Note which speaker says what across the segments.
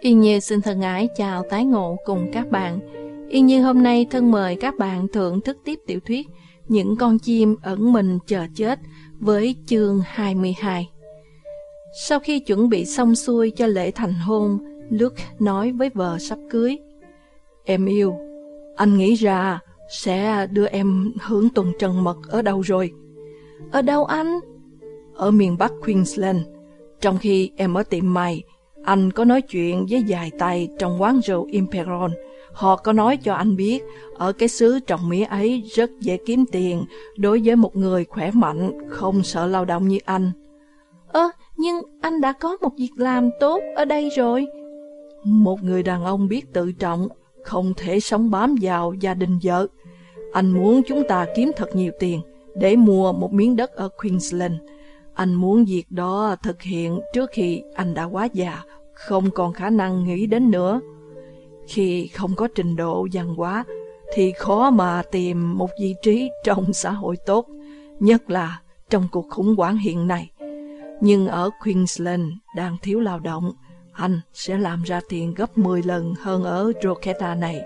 Speaker 1: Yên Như xin thân ái chào tái ngộ cùng các bạn. Yên Như hôm nay thân mời các bạn thưởng thức tiếp tiểu thuyết Những con chim ẩn mình chờ chết với chương 22. Sau khi chuẩn bị xong xuôi cho lễ thành hôn, Luke nói với vợ sắp cưới. Em yêu, anh nghĩ ra sẽ đưa em hưởng tuần trần mật ở đâu rồi?
Speaker 2: Ở đâu anh?
Speaker 1: Ở miền Bắc Queensland. Trong khi em ở tiệm mày, anh có nói chuyện với vài tay trong quán rượu Imperon. Họ có nói cho anh biết, ở cái xứ trồng mía ấy rất dễ kiếm tiền đối với một người khỏe mạnh, không sợ lao động như anh.
Speaker 2: Ơ, nhưng anh đã có một việc làm tốt ở đây rồi.
Speaker 1: Một người đàn ông biết tự trọng, không thể sống bám vào gia đình vợ. Anh muốn chúng ta kiếm thật nhiều tiền để mua một miếng đất ở Queensland. Anh muốn việc đó thực hiện trước khi anh đã quá già, không còn khả năng nghĩ đến nữa. Khi không có trình độ văn hóa, thì khó mà tìm một vị trí trong xã hội tốt, nhất là trong cuộc khủng hoảng hiện nay. Nhưng ở Queensland đang thiếu lao động, anh sẽ làm ra tiền gấp 10 lần hơn ở Drogheda này.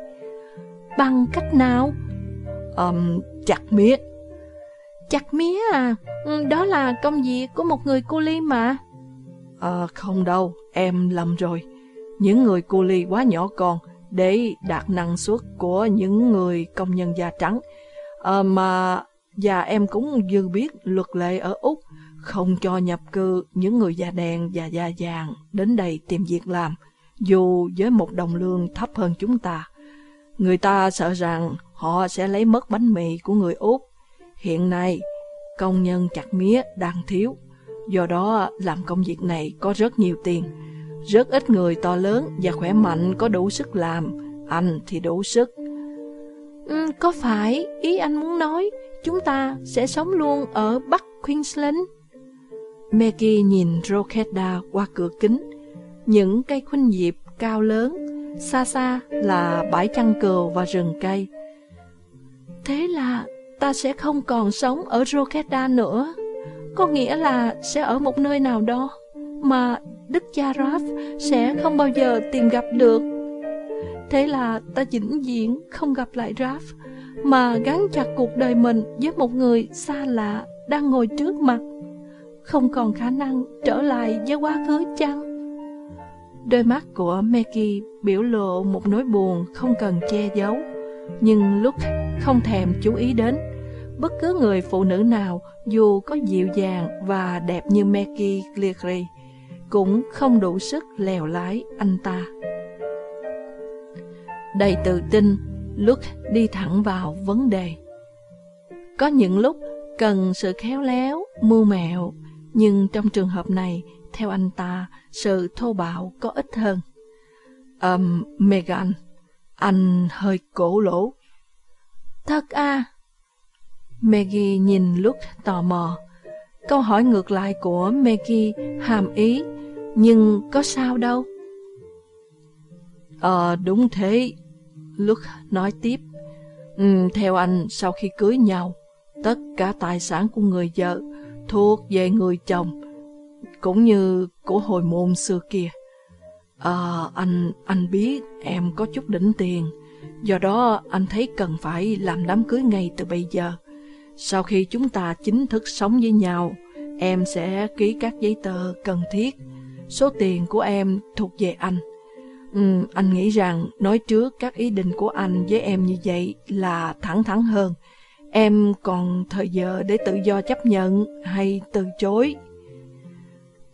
Speaker 2: Bằng cách nào?
Speaker 1: Um, chặt mía.
Speaker 2: Chặt mía à? Ừ, đó là công việc của một người cu ly mà.
Speaker 1: À, không đâu, em lầm rồi. Những người cu ly quá nhỏ con để đạt năng suất của những người công nhân da trắng. À, mà và em cũng dư biết luật lệ ở Úc không cho nhập cư những người da đen và da vàng đến đây tìm việc làm, dù với một đồng lương thấp hơn chúng ta. Người ta sợ rằng họ sẽ lấy mất bánh mì của người Úc. Hiện nay, công nhân chặt mía đang thiếu, do đó làm công việc này có rất nhiều tiền. Rất ít người to lớn và khỏe mạnh có đủ sức làm, anh thì đủ sức.
Speaker 2: Ừ, có phải ý anh muốn nói chúng ta sẽ sống luôn ở Bắc Queensland?
Speaker 1: Maggie nhìn Rokeda qua cửa kính. Những cây khuynh diệp cao lớn, xa xa là bãi chăn cừu và rừng cây.
Speaker 2: Thế là ta sẽ không còn sống ở Rokeda nữa. Có nghĩa là sẽ ở một nơi nào đó mà Đức cha Raph sẽ không bao giờ tìm gặp được. Thế là ta vĩnh viễn không gặp lại Raph, mà gắn chặt cuộc đời mình với một người xa lạ đang ngồi trước mặt không còn khả năng trở lại với quá khứ chăng?
Speaker 1: Đôi mắt của Maggie biểu lộ một nỗi buồn không cần che giấu, nhưng lúc không thèm chú ý đến. Bất cứ người phụ nữ nào dù có dịu dàng và đẹp như Maggie Cleary cũng không đủ sức lèo lái anh ta. Đầy tự tin, Luke đi thẳng vào vấn đề. Có những lúc cần sự khéo léo, mưu mẹo nhưng trong trường hợp này, theo anh ta, sự thô bạo có ít hơn. Um, Megan, anh hơi cổ lỗ.
Speaker 2: Thật à?
Speaker 1: Maggie nhìn lúc tò mò. Câu hỏi ngược lại của Maggie hàm ý, nhưng có sao đâu. Ờ, đúng thế. Luke nói tiếp. Ừ, theo anh, sau khi cưới nhau, tất cả tài sản của người vợ thuộc về người chồng, cũng như của hồi môn xưa kia. À, anh, anh biết em có chút đỉnh tiền, do đó anh thấy cần phải làm đám cưới ngay từ bây giờ. Sau khi chúng ta chính thức sống với nhau, em sẽ ký các giấy tờ cần thiết. Số tiền của em thuộc về anh. Ừ, anh nghĩ rằng nói trước các ý định của anh với em như vậy là thẳng thắn hơn. Em còn thời giờ để tự do chấp nhận hay từ chối?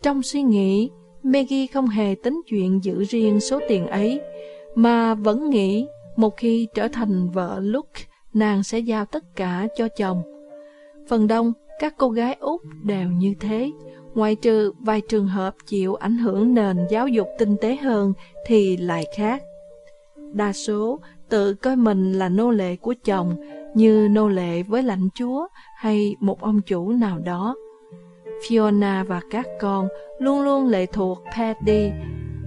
Speaker 1: Trong suy nghĩ, Maggie không hề tính chuyện giữ riêng số tiền ấy, mà vẫn nghĩ một khi trở thành vợ Luke, nàng sẽ giao tất cả cho chồng. Phần đông, các cô gái Úc đều như thế, ngoại trừ vài trường hợp chịu ảnh hưởng nền giáo dục tinh tế hơn thì lại khác. Đa số tự coi mình là nô lệ của chồng, như nô lệ với lãnh chúa hay một ông chủ nào đó. Fiona và các con luôn luôn lệ thuộc Paddy,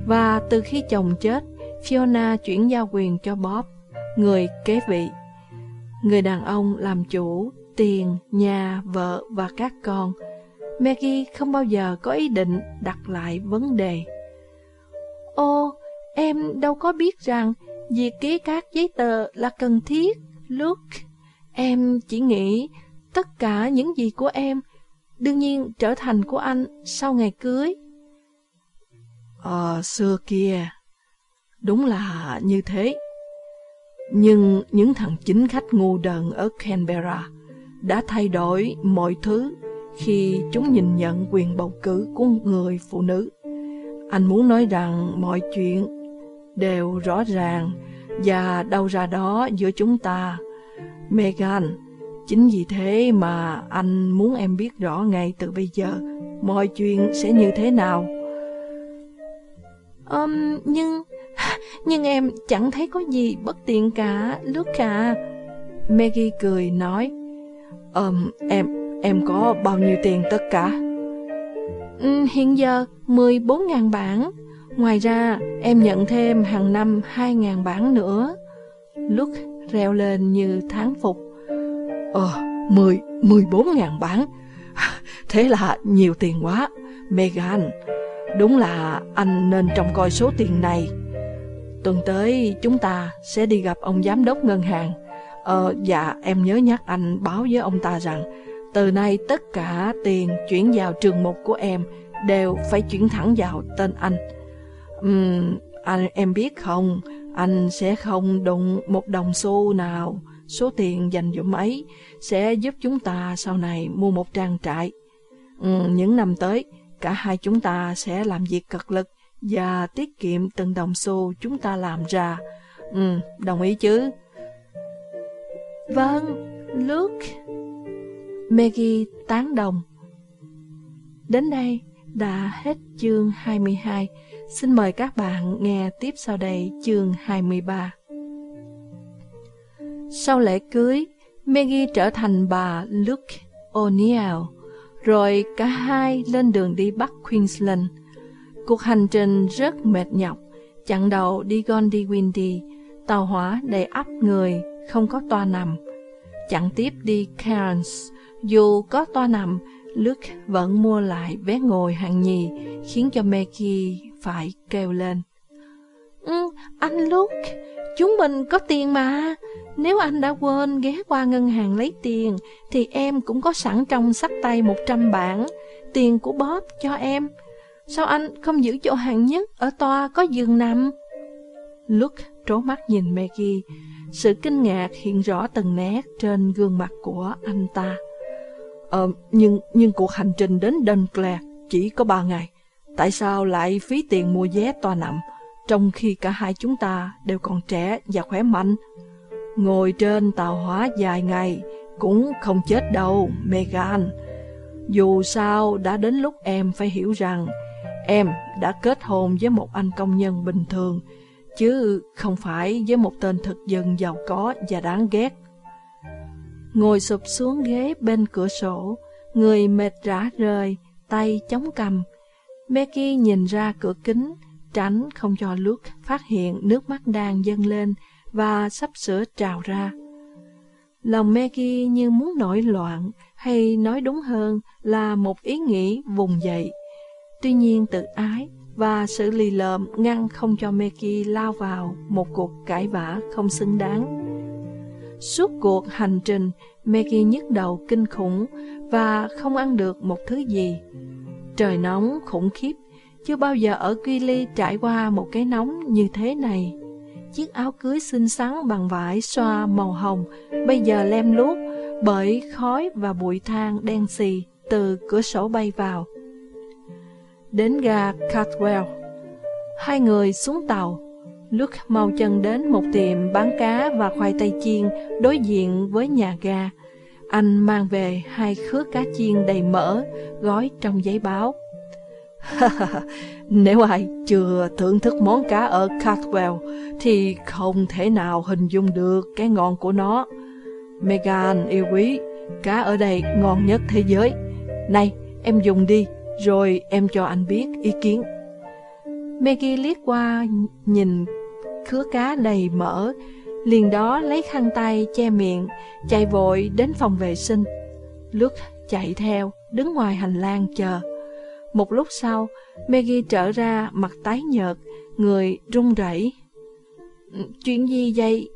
Speaker 1: và từ khi chồng chết, Fiona chuyển giao quyền cho Bob, người kế vị. Người đàn ông làm chủ, tiền, nhà, vợ và các con. Maggie không bao giờ có ý định đặt lại vấn đề.
Speaker 2: Ô,
Speaker 1: em đâu có biết rằng việc ký các giấy tờ là cần thiết. Luke. em chỉ nghĩ tất cả những gì của em đương nhiên trở thành của anh sau ngày cưới.
Speaker 3: Ờ, xưa kia, đúng là như thế. Nhưng những thằng chính khách ngu đần ở Canberra đã thay đổi mọi thứ khi chúng nhìn nhận quyền bầu cử của người phụ nữ. Anh muốn nói rằng mọi chuyện đều rõ ràng và đâu ra đó giữa chúng ta. Megan, chính vì thế mà anh muốn em biết rõ ngay từ bây giờ mọi chuyện sẽ như thế nào.
Speaker 1: Um, nhưng nhưng em chẳng thấy có gì bất tiện cả, Luca.
Speaker 3: Maggie cười nói, um, em em có bao nhiêu tiền tất cả?
Speaker 1: Um, hiện giờ 14.000 bảng. Ngoài ra, em nhận thêm hàng năm 2.000 bảng nữa.
Speaker 3: Luke reo lên như tháng phục. Ờ, 10, 14.000 bảng. Thế là nhiều tiền quá. Megan, đúng là anh nên trông coi số tiền này. Tuần tới chúng ta sẽ đi gặp ông giám đốc ngân hàng. Ờ, dạ em nhớ nhắc anh báo với ông ta rằng từ nay tất cả tiền chuyển vào trường mục của em đều phải chuyển thẳng vào tên anh. Uhm, anh em biết không, anh sẽ không đụng một đồng xu nào. Số tiền dành dụm ấy sẽ giúp chúng ta sau này mua một trang trại. Uhm, những năm tới, cả hai chúng ta sẽ làm việc cật lực và tiết kiệm từng đồng xu chúng ta làm ra. Ừ, đồng ý chứ?
Speaker 1: Vâng, Luke. Maggie tán đồng. Đến đây đã hết chương 22. Xin mời các bạn nghe tiếp sau đây chương 23. Sau lễ cưới, Maggie trở thành bà Luke O'Neill, rồi cả hai lên đường đi Bắc Queensland. Cuộc hành trình rất mệt nhọc, chặng đầu đi gondi windy, tàu hỏa đầy ắp người, không có toa nằm. Chặng tiếp đi Cairns, dù có toa nằm, Luke vẫn mua lại vé ngồi hạng nhì, khiến cho Maggie phải kêu lên. Ừ, anh Luke, chúng mình có tiền mà. Nếu anh đã quên ghé qua ngân hàng lấy tiền, thì em cũng có sẵn trong sách tay 100 bảng, tiền của Bob cho em. Sao anh không giữ chỗ hạng nhất ở toa có giường nằm? Luke trố mắt nhìn Maggie, sự kinh ngạc hiện rõ từng nét trên gương mặt của anh ta. Ờ, nhưng nhưng cuộc hành trình đến Dunclair chỉ có ba ngày. Tại sao lại phí tiền mua vé toa nằm, trong khi cả hai chúng ta đều còn trẻ và khỏe mạnh? Ngồi trên tàu hỏa dài ngày cũng không chết đâu, Megan. Dù sao đã đến lúc em phải hiểu rằng em đã kết hôn với một anh công nhân bình thường, chứ không phải với một tên thực dân giàu có và đáng ghét. Ngồi sụp xuống ghế bên cửa sổ, người mệt rã rời, tay chống cầm. Becky nhìn ra cửa kính, tránh không cho Luke phát hiện nước mắt đang dâng lên và sắp sửa trào ra. Lòng Maggie như muốn nổi loạn, hay nói đúng hơn là một ý nghĩ vùng dậy. Tuy nhiên tự ái và sự lì lợm ngăn không cho Meki lao vào một cuộc cãi vã không xứng đáng. Suốt cuộc hành trình, Meki nhức đầu kinh khủng và không ăn được một thứ gì. Trời nóng khủng khiếp, chưa bao giờ ở Kili trải qua một cái nóng như thế này. Chiếc áo cưới xinh xắn bằng vải xoa màu hồng bây giờ lem luốc bởi khói và bụi than đen xì từ cửa sổ bay vào. Đến ga Catwell, hai người xuống tàu. Luke mau chân đến một tiệm bán cá và khoai tây chiên đối diện với nhà ga. Anh mang về hai khứa cá chiên đầy mỡ, gói trong giấy báo. Nếu ai chưa thưởng thức món cá ở Catwell thì không thể nào hình dung được cái ngon của nó. Megan yêu quý, cá ở đây ngon nhất thế giới. Này, em dùng đi, rồi em cho anh biết ý kiến. Maggie liếc qua nhìn khứa cá đầy mỡ, liền đó lấy khăn tay che miệng, chạy vội đến phòng vệ sinh. Luke chạy theo, đứng ngoài hành lang chờ. Một lúc sau, Maggie trở ra mặt tái nhợt, người run rẩy. Ừ, chuyện gì vậy?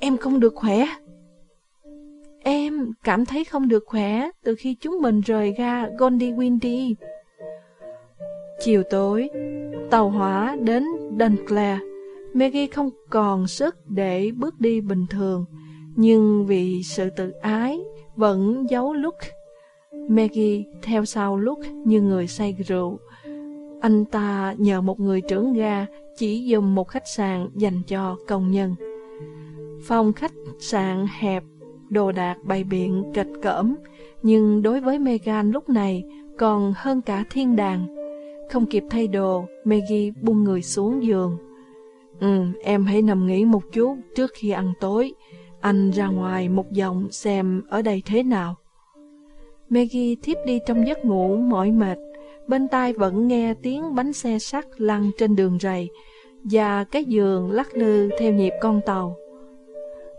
Speaker 1: Em không được khỏe. Em cảm thấy không được khỏe từ khi chúng mình rời ga Goldie Windy. Chiều tối, tàu hỏa đến Dunclair. Maggie không còn sức để bước đi bình thường, nhưng vì sự tự ái vẫn giấu lúc. Maggie theo sau lúc như người say rượu. Anh ta nhờ một người trưởng ga chỉ dùng một khách sạn dành cho công nhân. Phòng khách sạn hẹp, đồ đạc bày biện kịch cỡm, nhưng đối với Megan lúc này còn hơn cả thiên đàng. Không kịp thay đồ, Maggie buông người xuống giường. Ừ, em hãy nằm nghỉ một chút trước khi ăn tối. Anh ra ngoài một vòng xem ở đây thế nào. Maggie thiếp đi trong giấc ngủ mỏi mệt. Bên tai vẫn nghe tiếng bánh xe sắt lăn trên đường rầy và cái giường lắc lư theo nhịp con tàu.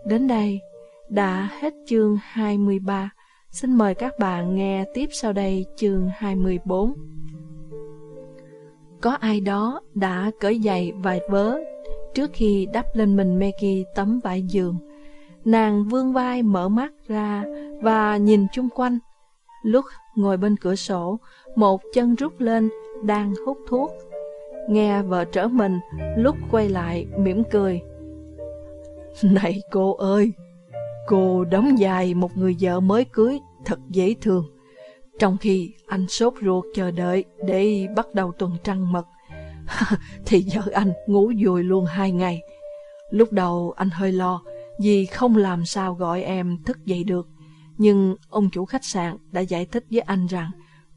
Speaker 1: Đến đây, đã hết chương 23. Xin mời các bạn nghe tiếp sau đây chương 24. Có ai đó đã cởi giày vài vớ trước khi đắp lên mình Maggie tấm vải giường. Nàng vươn vai mở mắt ra và nhìn chung quanh. Lúc ngồi bên cửa sổ, một chân rút lên, đang hút thuốc. Nghe vợ trở mình, lúc quay lại mỉm cười. Này cô ơi, cô đóng dài một người vợ mới cưới thật dễ thương. Trong khi anh sốt ruột chờ đợi để bắt đầu tuần trăng mật, thì vợ anh ngủ dùi luôn hai ngày. Lúc đầu anh hơi lo vì không làm sao gọi em thức dậy được. Nhưng ông chủ khách sạn đã giải thích với anh rằng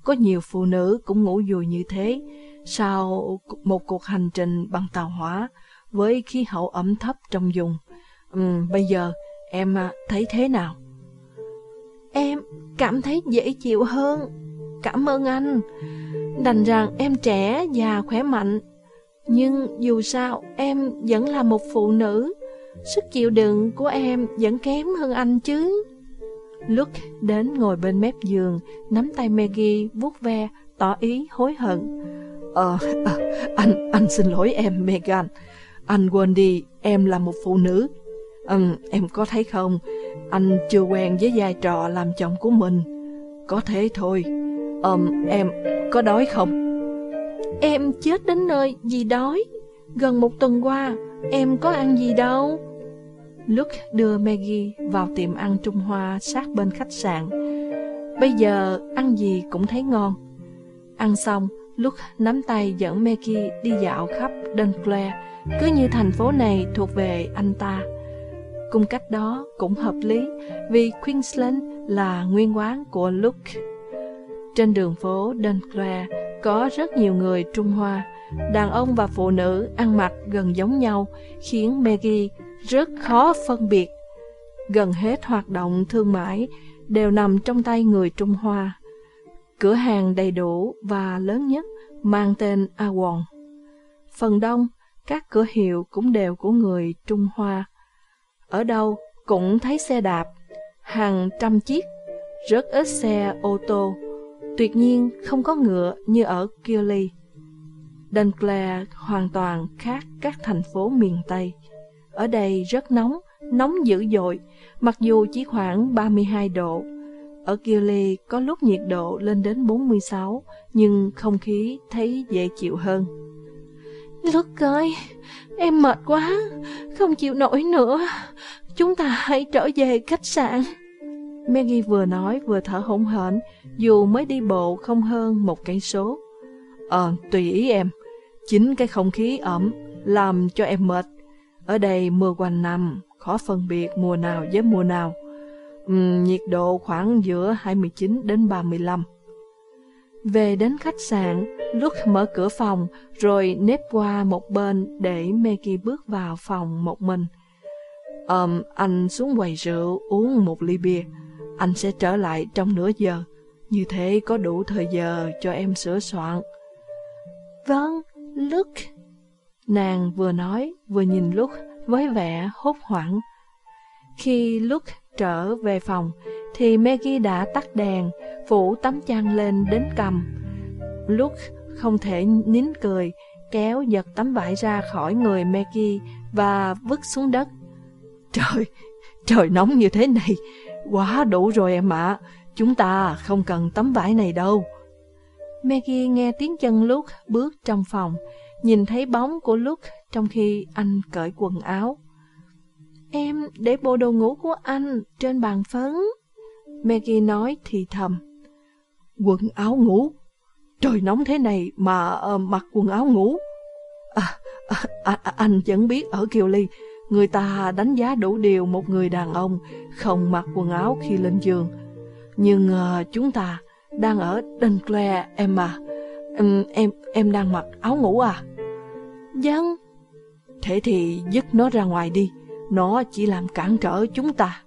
Speaker 1: có nhiều phụ nữ cũng ngủ dùi như thế sau một cuộc hành trình bằng tàu hỏa với khí hậu ẩm thấp trong vùng. Ừ, bây giờ em à, thấy thế nào?
Speaker 2: Em cảm thấy dễ chịu hơn. Cảm ơn anh. Đành rằng em trẻ và khỏe mạnh. Nhưng dù sao em vẫn là một phụ nữ. Sức chịu đựng của em vẫn kém hơn anh chứ.
Speaker 1: Luke đến ngồi bên mép giường, nắm tay Maggie vuốt ve, tỏ ý hối hận. Ờ, à, anh, anh xin lỗi em Megan. Anh quên đi, em là một phụ nữ. Ừ, em có thấy không, anh chưa quen với vai trò làm chồng của mình. Có thế thôi. Ờm, em có đói không?
Speaker 2: Em chết đến nơi vì đói. Gần một tuần qua, em có ăn gì đâu.
Speaker 1: Luke đưa Maggie vào tiệm ăn Trung Hoa sát bên khách sạn. Bây giờ ăn gì cũng thấy ngon. Ăn xong, Luke nắm tay dẫn Maggie đi dạo khắp Dunclair, cứ như thành phố này thuộc về anh ta. Cung cách đó cũng hợp lý vì Queensland là nguyên quán của Luke. Trên đường phố Dunclair có rất nhiều người Trung Hoa, đàn ông và phụ nữ ăn mặc gần giống nhau khiến Maggie rất khó phân biệt. Gần hết hoạt động thương mại đều nằm trong tay người Trung Hoa. Cửa hàng đầy đủ và lớn nhất mang tên Awon. Phần đông, các cửa hiệu cũng đều của người Trung Hoa. Ở đâu cũng thấy xe đạp, hàng trăm chiếc, rất ít xe ô tô. Tuyệt nhiên không có ngựa như ở Kioli. Dunclair hoàn toàn khác các thành phố miền Tây. Ở đây rất nóng, nóng dữ dội, mặc dù chỉ khoảng 32 độ. Ở Kioli có lúc nhiệt độ lên đến 46, nhưng không khí thấy dễ chịu hơn.
Speaker 2: Lúc ơi, em mệt quá, không chịu nổi nữa. Chúng ta hãy trở về khách sạn.
Speaker 1: Maggie vừa nói vừa thở hổn hển, dù mới đi bộ không hơn một cây số. Ờ, tùy ý em. Chính cái không khí ẩm làm cho em mệt. Ở đây mưa quanh năm, khó phân biệt mùa nào với mùa nào. Uhm, nhiệt độ khoảng giữa 29 đến 35. Về đến khách sạn, Luke mở cửa phòng rồi nếp qua một bên để Maggie bước vào phòng một mình. Um, anh xuống quầy rượu uống một ly bia. Anh sẽ trở lại trong nửa giờ. Như thế có đủ thời giờ cho em sửa soạn.
Speaker 2: Vâng, Luke.
Speaker 1: Nàng vừa nói vừa nhìn Luke với vẻ hốt hoảng. Khi Luke trở về phòng thì Maggie đã tắt đèn, phủ tấm chăn lên đến cầm. Luke không thể nín cười, kéo giật tấm vải ra khỏi người Maggie và vứt xuống đất. Trời, trời nóng như thế này, quá đủ rồi em ạ, chúng ta không cần tấm vải này đâu. Maggie nghe tiếng chân Luke bước trong phòng, nhìn thấy bóng của Luke trong khi anh cởi quần áo. Em để bộ đồ ngủ của anh trên bàn phấn. Maggie nói thì thầm. Quần áo ngủ? Trời nóng thế này mà uh, mặc quần áo ngủ? À, à, à, anh vẫn biết ở Kiều Ly, người ta đánh giá đủ điều một người đàn ông không mặc quần áo khi lên giường. Nhưng uh, chúng ta đang ở Dunclair, em à. Um, em em đang mặc áo ngủ à?
Speaker 2: Dân.
Speaker 1: Thế thì dứt nó ra ngoài đi, nó chỉ làm cản trở chúng ta.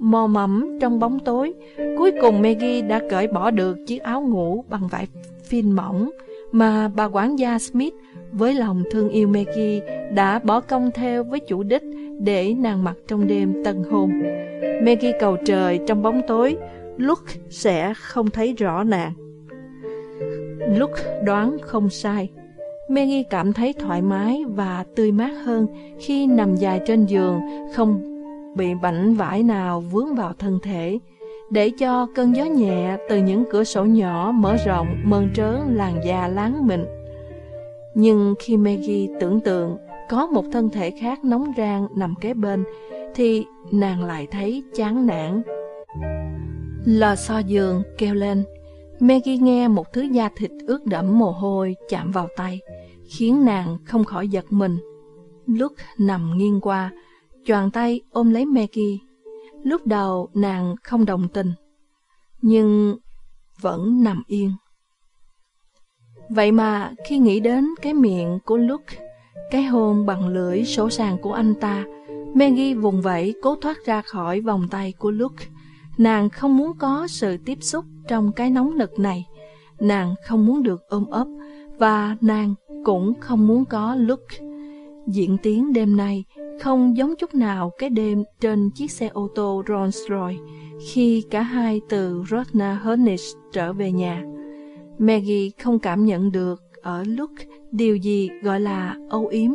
Speaker 2: Mò mẫm trong bóng tối, cuối cùng Maggie đã cởi bỏ được chiếc áo ngủ bằng vải phin mỏng mà bà quản gia Smith với lòng thương yêu Maggie đã bỏ công theo với chủ đích để nàng mặc trong đêm tân hôn. Maggie cầu trời trong bóng tối, Luke sẽ không thấy rõ nàng. Luke đoán không sai. Maggie cảm thấy thoải mái và tươi mát hơn khi nằm dài trên giường, không bị bệnh vải nào vướng vào thân thể, để cho cơn gió nhẹ từ những cửa sổ nhỏ mở rộng mơn trớn làn da láng mịn. Nhưng khi Maggie tưởng tượng có một thân thể khác nóng rang nằm kế bên, thì nàng lại thấy chán nản. Lò xo giường kêu lên, Maggie nghe một thứ da thịt ướt đẫm mồ hôi chạm vào tay, khiến nàng không khỏi giật mình. Lúc nằm nghiêng qua, choàng tay ôm lấy Maggie. Lúc đầu nàng không đồng tình, nhưng vẫn nằm yên. Vậy mà khi nghĩ đến cái miệng của Luke, cái hôn bằng lưỡi sổ sàng của anh ta, Maggie vùng vẫy cố thoát ra khỏi vòng tay của Luke. Nàng không muốn có sự tiếp xúc trong cái nóng nực này. Nàng không muốn được ôm ấp và nàng cũng không muốn có Luke. Diễn tiến đêm nay không giống chút nào cái đêm trên chiếc xe ô tô Rolls-Royce khi cả hai từ Rosna Hornich trở về nhà. Maggie không cảm nhận được ở Luke điều gì gọi là âu yếm.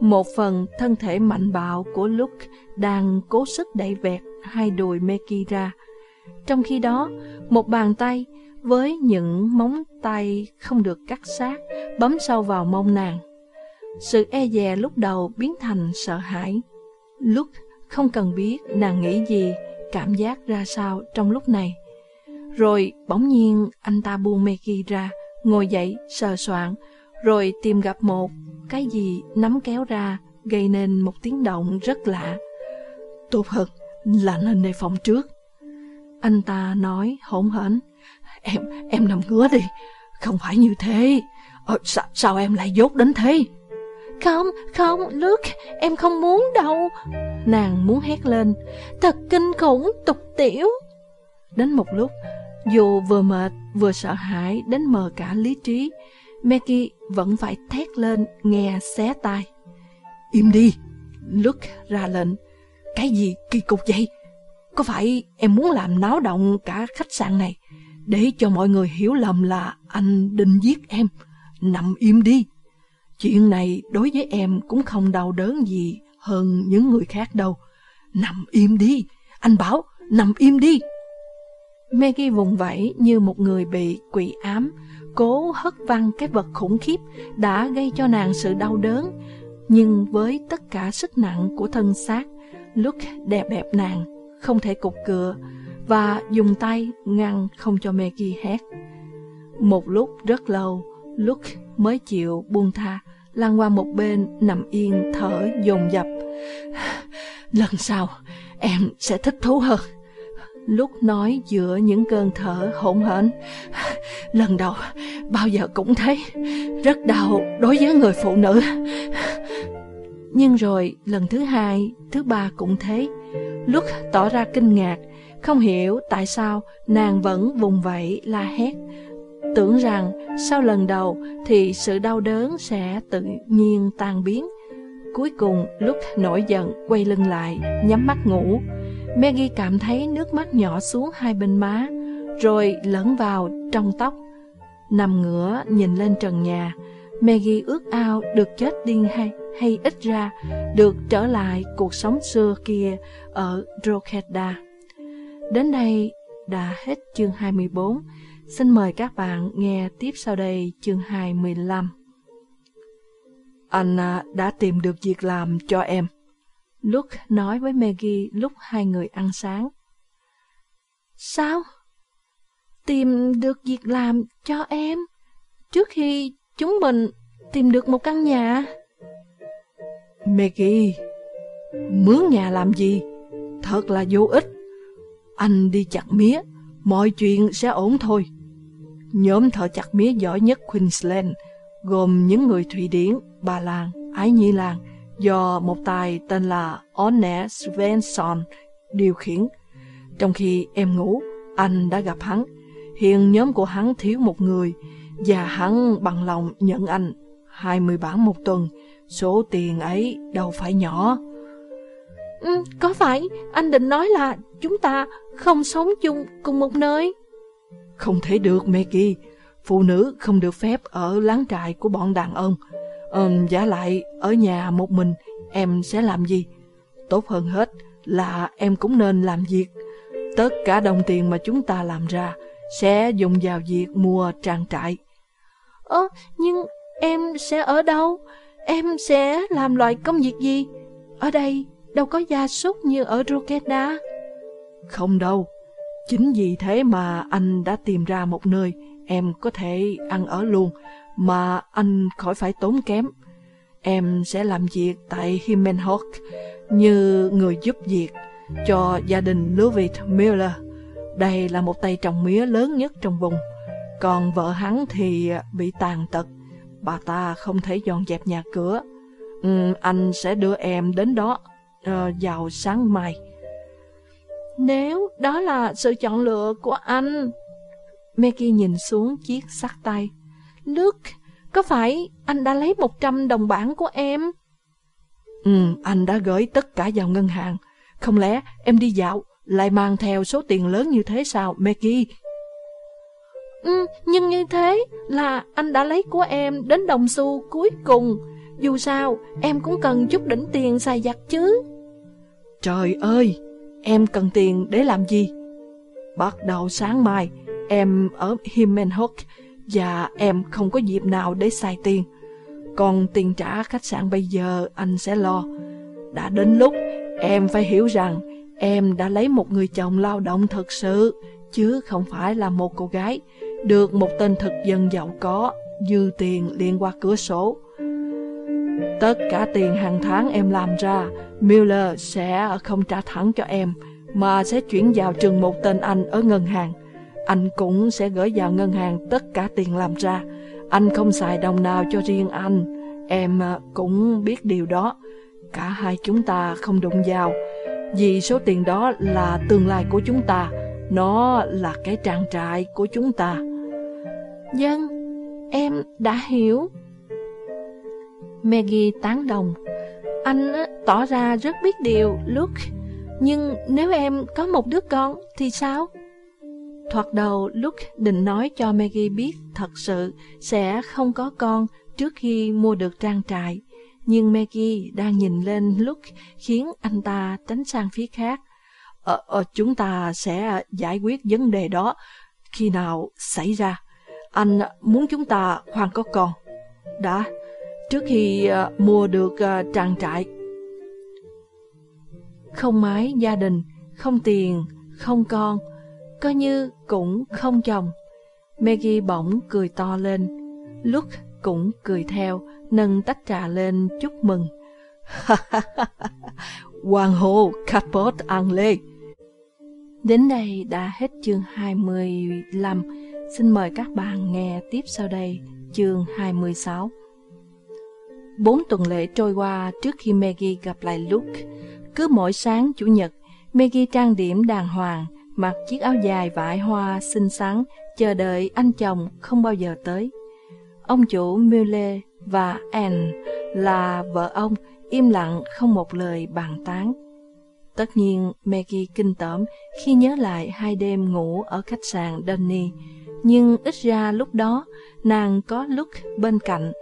Speaker 2: Một phần thân thể mạnh bạo của Luke đang cố sức đẩy vẹt hai đùi Maggie ra. Trong khi đó, một bàn tay với những móng tay không được cắt sát bấm sâu vào mông nàng. Sự e dè lúc đầu biến thành sợ hãi. Lúc không cần biết nàng nghĩ gì, cảm giác ra sao trong lúc này. Rồi bỗng nhiên anh ta buông Maggie ra, ngồi dậy, sờ soạn, rồi tìm gặp một cái gì nắm kéo ra, gây nên một tiếng động rất lạ. Tốt hơn là phòng trước. Anh ta nói hỗn hển. Em, em nằm ngứa đi. Không phải như thế. Ờ, sao, sao em lại dốt đến thế? Không, không, Luke, em không muốn đâu. Nàng muốn hét lên. Thật kinh khủng, tục tiểu.
Speaker 1: Đến một lúc, dù vừa mệt vừa sợ hãi đến mờ cả lý trí, Maggie vẫn phải thét lên nghe xé tai. Im đi! Luke ra lệnh. Cái gì kỳ cục vậy? Có phải em muốn làm náo động cả khách sạn này để cho mọi người hiểu lầm là anh định giết em? Nằm im đi! Chuyện này đối với em cũng không đau đớn gì hơn những người khác đâu. Nằm im đi! Anh bảo nằm im đi! Maggie vùng vẫy như một người bị quỷ ám, cố hất văng cái vật khủng khiếp đã gây cho nàng sự đau đớn. Nhưng với tất cả sức nặng của thân xác, Luke đẹp đẹp nàng, không thể cục cựa, và dùng tay ngăn không cho Maggie hét. Một lúc rất lâu, Luke mới chịu buông tha, lăn qua một bên, nằm yên, thở dồn dập. Lần sau, em sẽ thích thú hơn lúc nói giữa những cơn thở hỗn hển. Lần đầu, bao giờ cũng thấy, rất đau đối với người phụ nữ. Nhưng rồi, lần thứ hai, thứ ba cũng thế. Lúc tỏ ra kinh ngạc, không hiểu tại sao nàng vẫn vùng vẫy la hét. Tưởng rằng sau lần đầu thì sự đau đớn sẽ tự nhiên tan biến. Cuối cùng lúc nổi giận quay lưng lại, nhắm mắt ngủ. Maggie cảm thấy nước mắt nhỏ xuống hai bên má, rồi lẫn vào trong tóc. Nằm ngửa nhìn lên trần nhà, Maggie ước ao được chết điên hay, hay ít ra được trở lại cuộc sống xưa kia ở Drogheda. Đến đây đã hết chương 24. Xin mời các bạn nghe tiếp sau đây chương 25. Anh à, đã tìm được việc làm cho em. Luke nói với Maggie lúc hai người ăn sáng.
Speaker 2: Sao? Tìm được việc làm cho em trước khi chúng mình tìm được một căn nhà?
Speaker 1: Maggie, mướn nhà làm gì? Thật là vô ích. Anh đi chặt mía, mọi chuyện sẽ ổn thôi. Nhóm thợ chặt mía giỏi nhất Queensland gồm những người Thụy Điển, Ba Lan, Ái Nhi Lan do một tài tên là Orne Svensson điều khiển. Trong khi em ngủ, anh đã gặp hắn. Hiện nhóm của hắn thiếu một người và hắn bằng lòng nhận anh 20 bảng một tuần. Số tiền ấy đâu phải nhỏ.
Speaker 2: Ừ, có phải anh định nói là chúng ta không sống chung cùng một nơi?
Speaker 1: Không thể được, Maggie. Phụ nữ không được phép ở láng trại của bọn đàn ông. Ừm, giả lại, ở nhà một mình, em sẽ làm gì? Tốt hơn hết là em cũng nên làm việc. Tất cả đồng tiền mà chúng ta làm ra sẽ dùng vào việc mua trang trại.
Speaker 2: Ơ, nhưng em sẽ ở đâu? Em sẽ làm loại công việc gì? Ở đây đâu có gia súc như ở Rokeda.
Speaker 1: Không đâu. Chính vì thế mà anh đã tìm ra một nơi em có thể ăn ở luôn mà anh khỏi phải tốn kém. Em sẽ làm việc tại Himenhock như người giúp việc cho gia đình Ludwig Miller. Đây là một tay trồng mía lớn nhất trong vùng. Còn vợ hắn thì bị tàn tật. Bà ta không thể dọn dẹp nhà cửa. Ừ, anh sẽ đưa em đến đó uh, vào sáng mai.
Speaker 2: Nếu đó là sự chọn lựa của anh... Maggie nhìn xuống chiếc sắt tay. Luke, có phải anh đã lấy 100 đồng bảng của em?
Speaker 1: Ừ, anh đã gửi tất cả vào ngân hàng. Không lẽ em đi dạo lại mang theo số tiền lớn như thế sao, Maggie?
Speaker 2: Ừ, nhưng như thế là anh đã lấy của em đến đồng xu cuối cùng. Dù sao, em cũng cần chút đỉnh tiền xài giặt chứ.
Speaker 1: Trời ơi, em cần tiền để làm gì? Bắt đầu sáng mai, em ở Himenhock và em không có dịp nào để xài tiền. Còn tiền trả khách sạn bây giờ anh sẽ lo. Đã đến lúc em phải hiểu rằng em đã lấy một người chồng lao động thật sự, chứ không phải là một cô gái được một tên thực dân giàu có, dư tiền liên qua cửa sổ. Tất cả tiền hàng tháng em làm ra, Miller sẽ không trả thẳng cho em, mà sẽ chuyển vào trường một tên anh ở ngân hàng. Anh cũng sẽ gửi vào ngân hàng tất cả tiền làm ra. Anh không xài đồng nào cho riêng anh. Em ờ, cũng biết điều đó. Cả hai chúng ta không đụng vào. Vì số tiền đó là tương lai của chúng ta. Nó là cái trang trại của chúng ta.
Speaker 2: Dân, em đã hiểu. Maggie tán đồng. Anh tỏ ra rất biết điều, Luke. Nhưng nếu em có một đứa con thì sao? Thoạt đầu Luke định nói cho Maggie biết thật sự sẽ không có con trước khi mua được trang trại. Nhưng Maggie đang nhìn lên Luke khiến anh ta tránh sang phía khác. Ờ, ờ, chúng ta sẽ giải quyết vấn đề đó khi nào xảy ra. Anh muốn chúng ta khoan có con. Đã, trước khi ờ, mua được ờ, trang trại. Không mái gia đình, không tiền, không con, coi như cũng không chồng. Maggie bỗng cười to lên. Luke cũng cười theo, nâng tách trà lên chúc mừng. Hoàng hô Capot Anglais. Đến đây đã hết chương 25. Xin mời các bạn nghe tiếp sau đây chương 26. Bốn tuần lễ trôi qua trước khi Maggie gặp lại Luke. Cứ mỗi sáng Chủ nhật, Maggie trang điểm đàng hoàng, mặc chiếc áo dài vải hoa xinh xắn, chờ đợi anh chồng không bao giờ tới. Ông chủ Mule và Anne là vợ ông im lặng không một lời bàn tán. Tất nhiên Maggie kinh tởm khi nhớ lại hai đêm ngủ ở khách sạn Dunny
Speaker 1: Nhưng ít ra lúc đó, nàng có Luke bên cạnh.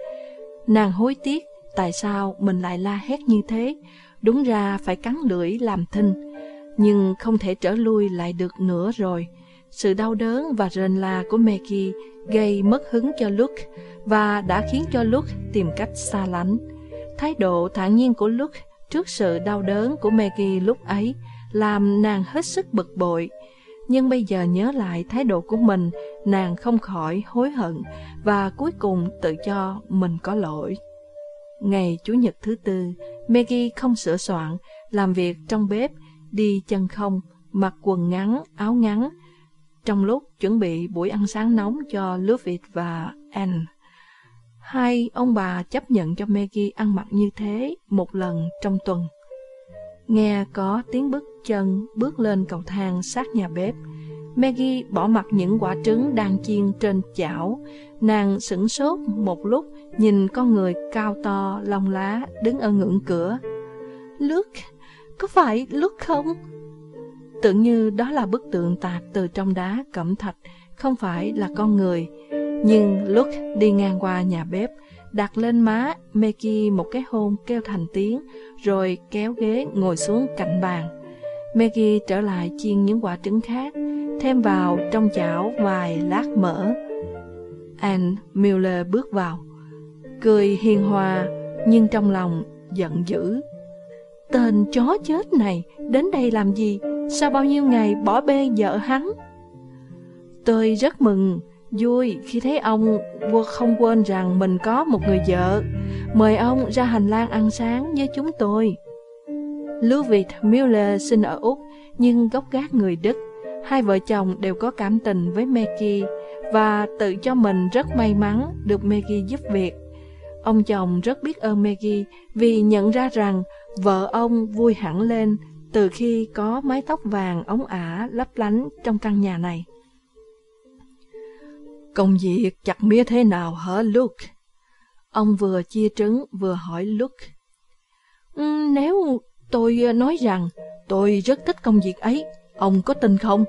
Speaker 1: Nàng hối tiếc tại sao mình lại la hét như thế, đúng ra phải cắn lưỡi làm thinh. Nhưng không thể trở lui lại được nữa rồi. Sự đau đớn và rền la của Maggie gây mất hứng cho Luke và đã khiến cho Luke tìm cách xa lánh. Thái độ thản nhiên của Luke trước sự đau đớn của Maggie lúc ấy làm nàng hết sức bực bội. Nhưng bây giờ nhớ lại thái độ của mình, nàng không khỏi hối hận và cuối cùng tự cho mình có lỗi. Ngày Chủ nhật thứ tư, Maggie không sửa soạn, làm việc trong bếp, đi chân không, mặc quần ngắn, áo ngắn, trong lúc chuẩn bị buổi ăn sáng nóng cho Ludwig và Anne. Hai ông bà chấp nhận cho Maggie ăn mặc như thế một lần trong tuần. Nghe có tiếng bước chân bước lên cầu thang sát nhà bếp. Maggie bỏ mặt những quả trứng đang chiên trên chảo. Nàng sửng sốt một lúc nhìn con người cao to, lông lá đứng ở ngưỡng cửa. Luke, có phải Luke không? Tưởng như đó là bức tượng tạc từ trong đá cẩm thạch, không phải là con người. Nhưng Luke đi ngang qua nhà bếp, đặt lên má Meki một cái hôn kêu thành tiếng, rồi kéo ghế ngồi xuống cạnh bàn. Meki trở lại chiên những quả trứng khác, thêm vào trong chảo vài lát mỡ. Anne Miller bước vào, cười hiền hòa, nhưng trong lòng giận dữ. Tên chó chết này đến đây làm gì? Sao bao nhiêu ngày bỏ bê vợ hắn? Tôi rất mừng, vui khi thấy ông không quên rằng mình có một người vợ. Mời ông ra hành lang ăn sáng với chúng tôi. Ludwig Müller sinh ở Úc, nhưng gốc gác người Đức. Hai vợ chồng đều có cảm tình với Maggie và tự cho mình rất may mắn được Maggie giúp việc. Ông chồng rất biết ơn Maggie vì nhận ra rằng vợ ông vui hẳn lên từ khi có mái tóc vàng ống ả lấp lánh trong căn nhà này.
Speaker 4: Công việc chặt mía thế nào hả Luke?
Speaker 1: Ông vừa chia trứng vừa hỏi Luke. Um, nếu tôi ờ, nói rằng tôi rất thích công việc ấy, ông có tin không?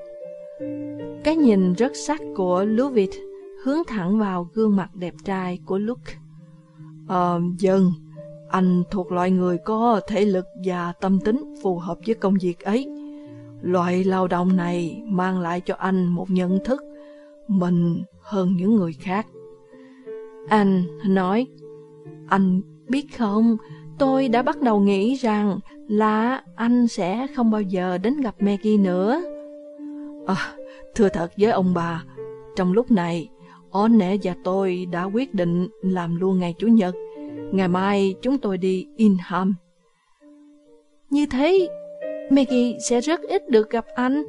Speaker 1: Cái nhìn rất sắc của Ludwig hướng thẳng vào gương mặt đẹp trai của Luke.
Speaker 4: Ờ, dần, anh thuộc loại người có thể lực và tâm tính phù hợp với công việc ấy. Loại lao động này mang lại cho anh một nhận thức mình hơn những người khác.
Speaker 1: Anh nói, anh biết không, tôi đã bắt đầu nghĩ rằng là anh sẽ không bao giờ đến gặp Maggie nữa.
Speaker 4: À, thưa thật với ông bà, trong lúc này, Orne và tôi đã quyết định làm luôn ngày Chủ nhật. Ngày mai chúng tôi đi Inham.
Speaker 1: Như thế, Maggie sẽ rất ít được gặp anh.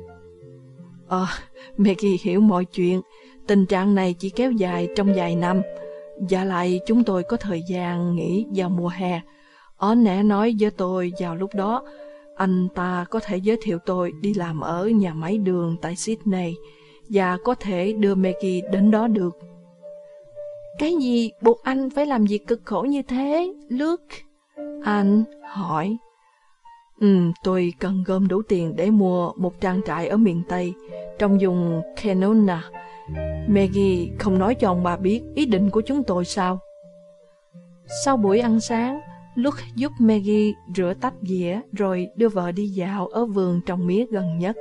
Speaker 4: Ờ, à, Maggie hiểu mọi chuyện. Tình trạng này chỉ kéo dài trong vài năm. Và lại chúng tôi có thời gian nghỉ vào mùa hè. Orne nói với tôi vào lúc đó, anh ta có thể giới thiệu tôi đi làm ở nhà máy đường tại Sydney và có thể đưa Maggie đến đó được.
Speaker 1: Cái gì buộc anh phải làm việc cực khổ như thế, Luke?
Speaker 4: Anh hỏi. Ừ, tôi cần gom đủ tiền để mua một trang trại ở miền Tây, trong vùng Kenona. Maggie không nói cho ông bà biết ý định của chúng tôi sao?
Speaker 1: Sau buổi ăn sáng, Luke giúp Maggie rửa tách dĩa rồi đưa vợ đi dạo ở vườn trồng mía gần nhất.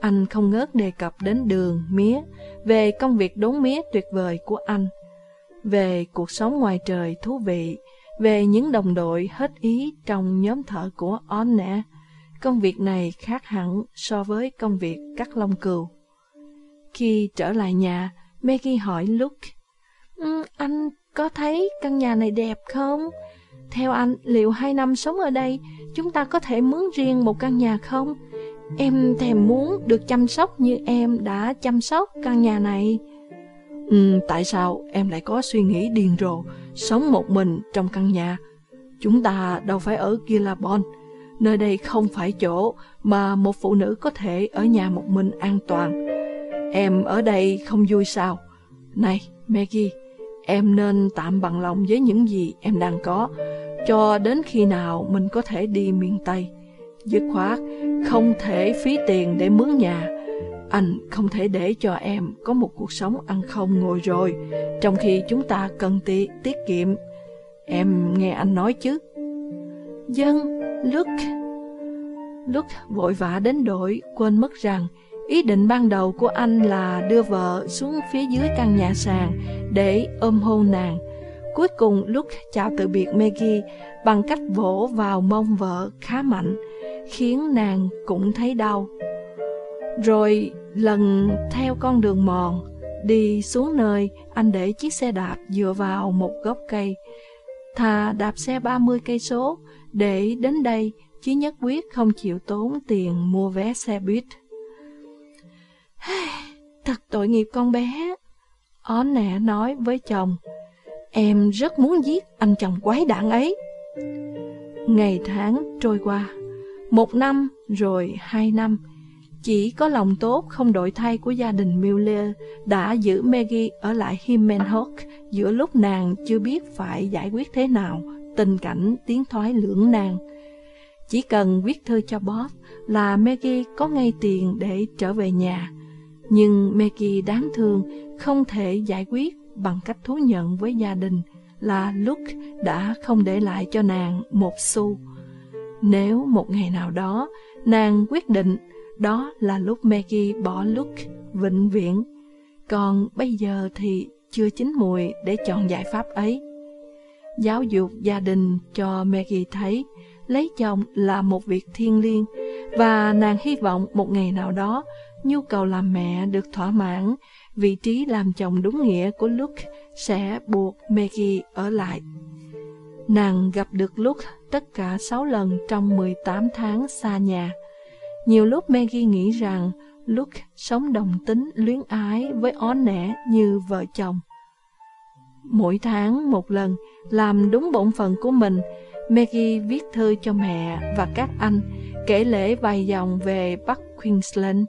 Speaker 1: Anh không ngớt đề cập đến đường, mía, về công việc đốn mía tuyệt vời của anh, về cuộc sống ngoài trời thú vị, về những đồng đội hết ý trong nhóm thợ của Onna. Công việc này khác hẳn so với công việc cắt lông cừu. Khi trở lại nhà, Maggie hỏi Luke, um, Anh có thấy căn nhà này đẹp không? Theo anh, liệu hai năm sống ở đây, chúng ta có thể mướn riêng một căn nhà không? Em thèm muốn được chăm sóc như em đã chăm sóc căn nhà này.
Speaker 4: Ừ, tại sao em lại có suy nghĩ điên rồ, sống một mình trong căn nhà? Chúng ta đâu phải ở Gilabon. Nơi đây không phải chỗ mà một phụ nữ có thể ở nhà một mình an toàn. Em ở đây không vui sao? Này, Maggie, em nên tạm bằng lòng với những gì em đang có, cho đến khi nào mình có thể đi miền Tây. Dứt khoát, không thể phí tiền để mướn nhà.
Speaker 5: Anh không thể để cho em có một cuộc sống ăn không ngồi rồi, trong khi chúng ta cần tiết, tiết kiệm. Em nghe anh nói chứ?
Speaker 1: Dân, Luke. Luke vội vã đến đội, quên mất rằng ý định ban đầu của anh là đưa vợ xuống phía dưới căn nhà sàn để ôm hôn nàng. Cuối cùng lúc chào từ biệt Maggie bằng cách vỗ vào mông vợ khá mạnh, khiến nàng cũng thấy đau. Rồi lần theo con đường mòn, đi xuống nơi anh để chiếc xe đạp dựa vào một gốc cây. Thà đạp xe 30 cây số để đến đây, chứ nhất quyết không chịu tốn tiền mua vé xe buýt. Thật tội nghiệp con bé. Ón nẹ nói với chồng, em rất muốn giết anh chồng quái đản ấy. Ngày tháng trôi qua, một năm rồi hai năm, chỉ có lòng tốt không đổi thay của gia đình Miller đã giữ Maggie ở lại Himenhock giữa lúc nàng chưa biết phải giải quyết thế nào tình cảnh tiến thoái lưỡng nan. Chỉ cần viết thư cho Bob là Maggie có ngay tiền để trở về nhà. Nhưng Maggie đáng thương không thể giải quyết bằng cách thú nhận với gia đình là Luke đã không để lại cho nàng một xu. Nếu một ngày nào đó nàng quyết định đó là lúc Maggie bỏ Luke vĩnh viễn, còn bây giờ thì chưa chín mùi để chọn giải pháp ấy. Giáo dục gia đình cho Maggie thấy lấy chồng là một việc thiêng liêng và nàng hy vọng một ngày nào đó nhu cầu làm mẹ được thỏa mãn, vị trí làm chồng đúng nghĩa của Luke sẽ buộc Maggie ở lại. Nàng gặp được Luke tất cả 6 lần trong 18 tháng xa nhà. Nhiều lúc Maggie nghĩ rằng Luke sống đồng tính luyến ái với ó nẻ như vợ chồng. Mỗi tháng một lần, làm đúng bổn phận của mình, Maggie viết thư cho mẹ và các anh, kể lễ vài dòng về Bắc Queensland.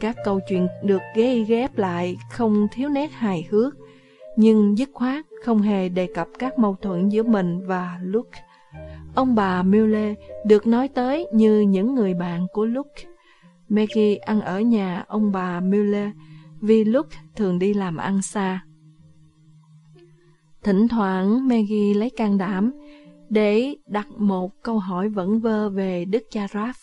Speaker 1: Các câu chuyện được ghê ghép lại không thiếu nét hài hước, nhưng dứt khoát không hề đề cập các mâu thuẫn giữa mình và Luke. Ông bà Mule được nói tới như những người bạn của Luke. Maggie ăn ở nhà ông bà Mule vì Luke thường đi làm ăn xa. Thỉnh thoảng Maggie lấy can đảm để đặt một câu hỏi vẩn vơ về Đức cha Raph.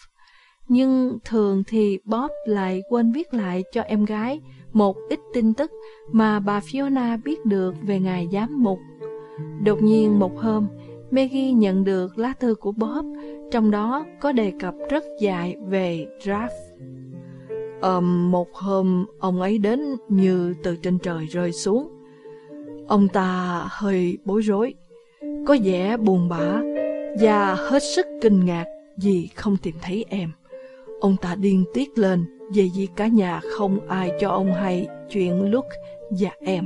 Speaker 1: Nhưng thường thì Bob lại quên viết lại cho em gái một ít tin tức mà bà Fiona biết được về ngài giám mục. Đột nhiên một hôm, Maggie nhận được lá thư của Bob, trong đó có đề cập rất dài về Draft. Um, một hôm, ông ấy đến như từ trên trời rơi xuống. Ông ta hơi bối rối, có vẻ buồn bã và hết sức kinh ngạc vì không tìm thấy em. Ông ta điên tiết lên về việc cả nhà không ai cho ông hay chuyện lúc và em.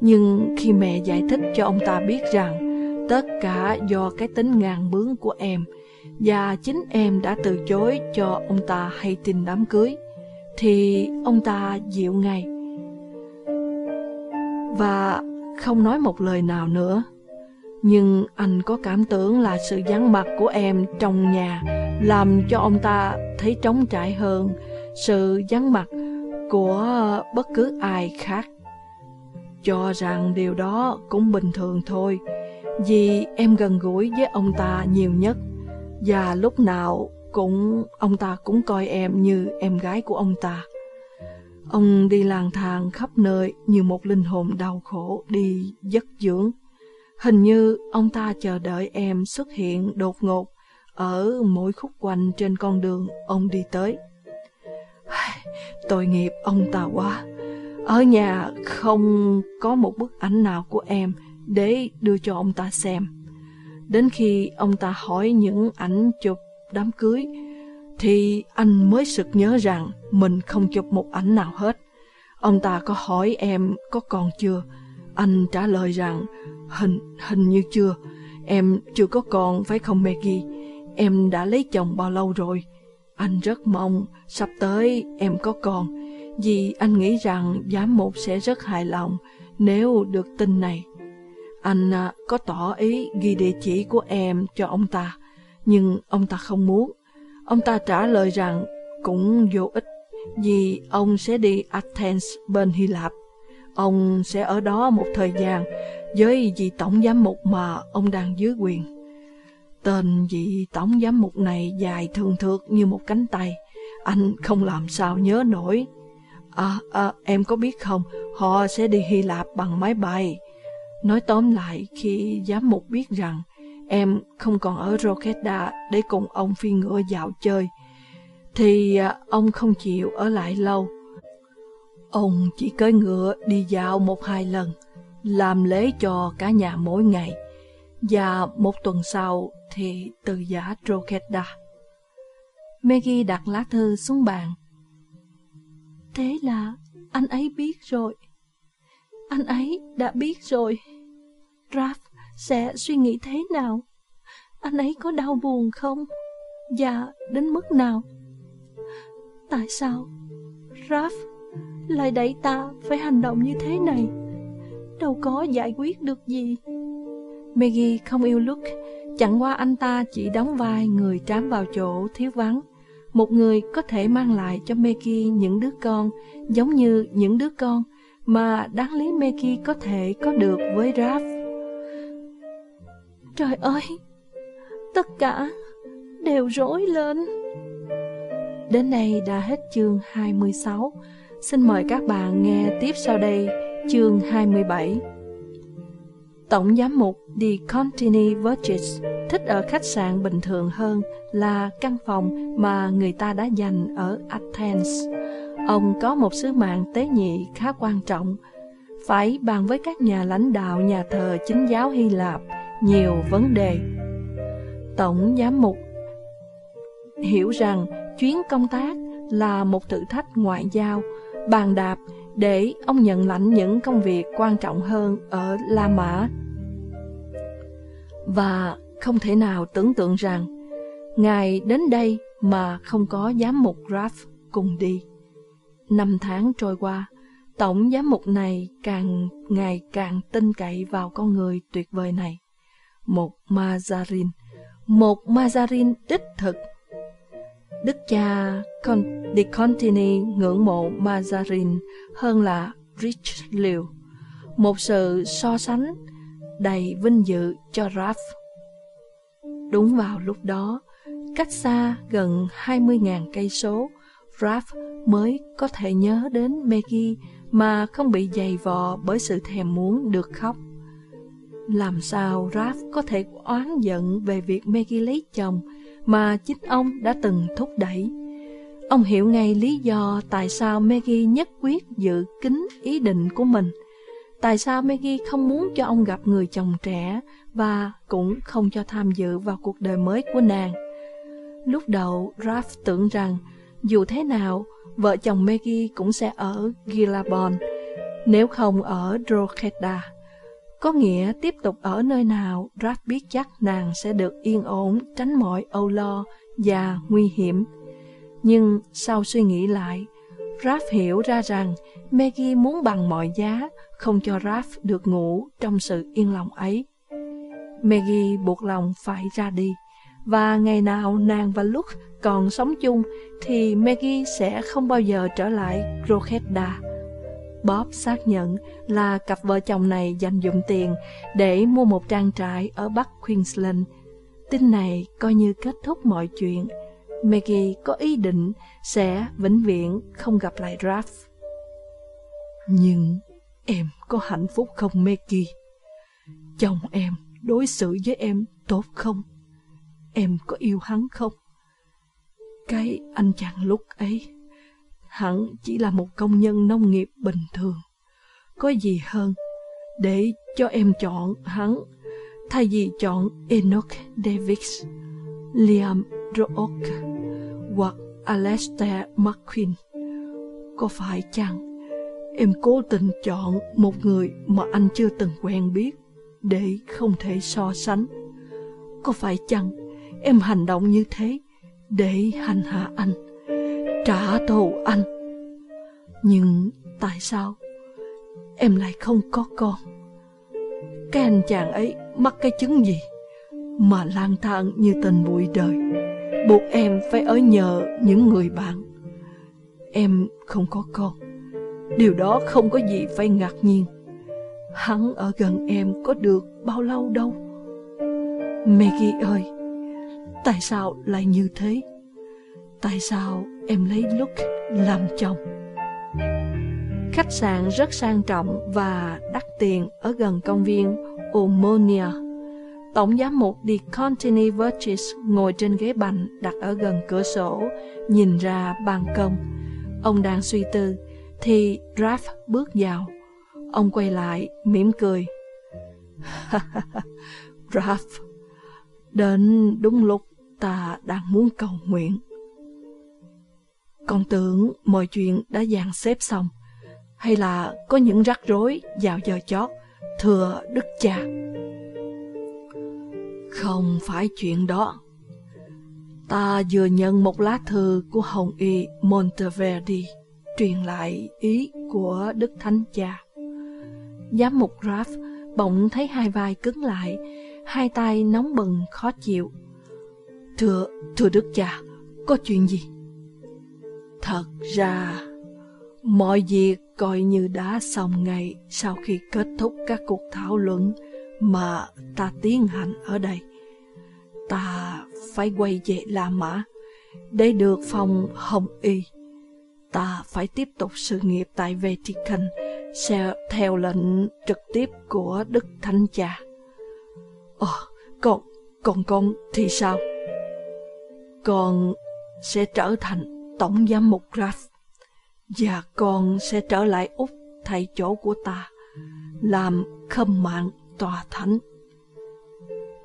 Speaker 1: Nhưng khi mẹ giải thích cho ông ta biết rằng tất cả do cái tính ngàn bướng của em và chính em đã từ chối cho ông ta hay tin đám cưới, thì ông ta dịu ngay. Và không nói một lời nào nữa. Nhưng anh có cảm tưởng là sự vắng mặt của em trong nhà làm cho ông ta thấy trống trải hơn sự vắng mặt của bất cứ ai khác. Cho rằng điều đó cũng bình thường thôi, vì em gần gũi với ông ta nhiều nhất, và lúc nào cũng ông ta cũng coi em như em gái của ông ta. Ông đi lang thang khắp nơi như một linh hồn đau khổ đi giấc dưỡng. Hình như ông ta chờ đợi em xuất hiện đột ngột ở mỗi khúc quanh trên con đường ông đi tới. Tội nghiệp ông ta quá. Ở nhà không có một bức ảnh nào của em để đưa cho ông ta xem. Đến khi ông ta hỏi những ảnh chụp đám cưới, thì anh mới sực nhớ rằng mình không chụp một ảnh nào hết. Ông ta có hỏi em có còn chưa? Anh trả lời rằng hình hình như chưa. Em chưa có con phải không Maggie? Em đã lấy chồng bao lâu rồi? Anh rất mong sắp tới em có con, vì anh nghĩ rằng giám mục sẽ rất hài lòng nếu được tin này. Anh à, có tỏ ý ghi địa chỉ của em cho ông ta, nhưng ông ta không muốn. Ông ta trả lời rằng cũng vô ích vì ông sẽ đi Athens bên Hy Lạp. Ông sẽ ở đó một thời gian với vị tổng giám mục mà ông đang dưới quyền. Tên vị tổng giám mục này dài thường thượt như một cánh tay. Anh không làm sao nhớ nổi. À, à, em có biết không, họ sẽ đi Hy Lạp bằng máy bay. Nói tóm lại, khi giám mục biết rằng em không còn ở Roketa để cùng ông phi ngựa dạo chơi, thì à, ông không chịu ở lại lâu. Ông chỉ cưỡi ngựa đi dạo một hai lần, làm lễ cho cả nhà mỗi ngày, và một tuần sau thì từ giả Rokeda.
Speaker 2: Maggie đặt lá thư xuống bàn. Thế là anh ấy biết rồi. Anh ấy đã biết rồi. Raph sẽ suy nghĩ thế nào? Anh ấy có đau buồn không? Và đến mức nào? Tại sao Raph lại đẩy ta phải hành động như thế này? Đâu có giải quyết được gì.
Speaker 1: Maggie không yêu Luke, chẳng qua anh ta chỉ đóng vai người trám vào chỗ thiếu vắng. Một người có thể mang lại cho Maggie những đứa con giống như những đứa con mà đáng lý Maggie có thể có được với Raph.
Speaker 2: Trời ơi, tất cả đều rối lên.
Speaker 1: Đến đây đã hết chương 26. Xin mời các bạn nghe tiếp sau đây chương 27. Tổng giám mục The Contini Verges thích ở khách sạn bình thường hơn là căn phòng mà người ta đã dành ở Athens. Ông có một sứ mạng tế nhị khá quan trọng, phải bàn với các nhà lãnh đạo nhà thờ chính giáo Hy Lạp nhiều vấn đề. Tổng giám mục hiểu rằng chuyến công tác là một thử thách ngoại giao, bàn đạp để ông nhận lãnh những công việc quan trọng hơn ở La Mã. Và không thể nào tưởng tượng rằng Ngài đến đây mà không có giám mục Graf cùng đi. Năm tháng trôi qua, tổng giám mục này càng ngày càng tin cậy vào con người tuyệt vời này. Một Mazarin, một Mazarin đích thực. Đức cha Con de Contini ngưỡng mộ Mazarin hơn là Richelieu. Một sự so sánh đầy vinh dự cho Raff. Đúng vào lúc đó, cách xa gần 20.000 cây số, Raff mới có thể nhớ đến Maggie mà không bị dày vò bởi sự thèm muốn được khóc. Làm sao Raff có thể oán giận về việc Maggie lấy chồng mà chính ông đã từng thúc đẩy? Ông hiểu ngay lý do tại sao Maggie nhất quyết giữ kín ý định của mình. Tại sao Maggie không muốn cho ông gặp người chồng trẻ và cũng không cho tham dự vào cuộc đời mới của nàng? Lúc đầu, Ralph tưởng rằng dù thế nào, vợ chồng Maggie cũng sẽ ở Gilabon, nếu không ở Drogheda. Có nghĩa tiếp tục ở nơi nào, Raph biết chắc nàng sẽ được yên ổn, tránh mọi âu lo và nguy hiểm. Nhưng sau suy nghĩ lại, Raph hiểu ra rằng Maggie muốn bằng mọi giá không cho Raph được ngủ trong sự yên lòng ấy. Maggie buộc lòng phải ra đi, và ngày nào nàng và Luke còn sống chung thì Maggie sẽ không bao giờ trở lại Drogheda. Bob xác nhận là cặp vợ chồng này dành dụm tiền để mua một trang trại ở Bắc Queensland. Tin này coi như kết thúc mọi chuyện. Maggie có ý định sẽ vĩnh viễn không gặp lại Raph. Nhưng em có hạnh phúc không, Maggie? Chồng em đối xử với em tốt không? Em có yêu hắn không? Cái anh chàng lúc ấy Hắn chỉ là một công nhân nông nghiệp bình thường. Có gì hơn Để cho em chọn hắn? Thay vì chọn Enoch Davis Liam Rook Hoặc Alastair McQueen, Có phải chăng Em cố tình chọn một người mà anh chưa từng quen biết Để không thể so sánh? Có phải chăng em hành động như thế Để hành hạ anh? Trả thù anh. Nhưng tại sao em lại không có con? Cái anh chàng ấy mắc cái chứng gì mà lang thang như tình bụi đời, buộc em phải ở nhờ những người bạn. em không có con. Điều đó không có gì phải ngạc nhiên. Hắn ở gần em có được bao lâu đâu. Maggie ơi, tại sao lại như thế? Tại sao em lấy Luke làm chồng?
Speaker 2: Khách sạn rất sang trọng và đắt tiền ở gần công viên Omonia. Tổng giám mục Di Contini Vertis ngồi trên ghế bành đặt ở gần cửa sổ, nhìn ra ban công. Ông đang suy tư, thì Raph bước vào. Ông quay lại, mỉm cười.
Speaker 1: Raph, đến đúng lúc ta đang muốn cầu nguyện. Con tưởng mọi chuyện đã dàn xếp xong, hay là có những rắc rối vào giờ chót, thưa đức cha. Không phải chuyện đó. Ta vừa nhận một lá thư của Hồng Y Monteverdi truyền lại ý của Đức Thánh Cha.
Speaker 2: Giám mục Raph bỗng thấy hai vai cứng lại, hai tay nóng bừng khó chịu.
Speaker 1: Thưa, thưa Đức Cha, có chuyện gì? Thật ra, mọi việc coi như đã xong ngày sau khi kết thúc các cuộc thảo luận mà ta tiến hành ở đây. Ta phải quay về La Mã để được phòng Hồng Y. Ta phải tiếp tục sự nghiệp tại Vatican theo lệnh trực tiếp của Đức Thánh Cha. Ồ, còn, còn con thì sao? Con sẽ trở thành Tổng Giám mục ralph và con sẽ trở lại Úc thay chỗ của ta, làm khâm mạng tòa thánh.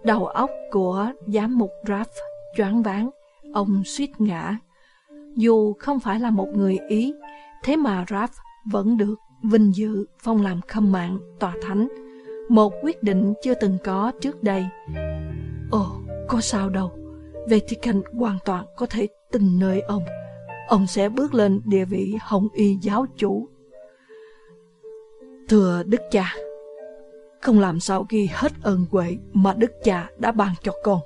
Speaker 2: Đầu óc của giám mục ralph choáng váng, ông suýt ngã. Dù không phải là một người Ý, thế mà ralph vẫn được vinh dự phong làm khâm mạng tòa thánh, một quyết định chưa từng có trước đây.
Speaker 1: Ồ, có sao đâu, Vatican hoàn toàn có thể tin nơi ông. Ông sẽ bước lên địa vị hồng y giáo chủ. Thưa Đức Cha, không làm sao ghi hết ơn huệ mà Đức Cha đã ban cho con.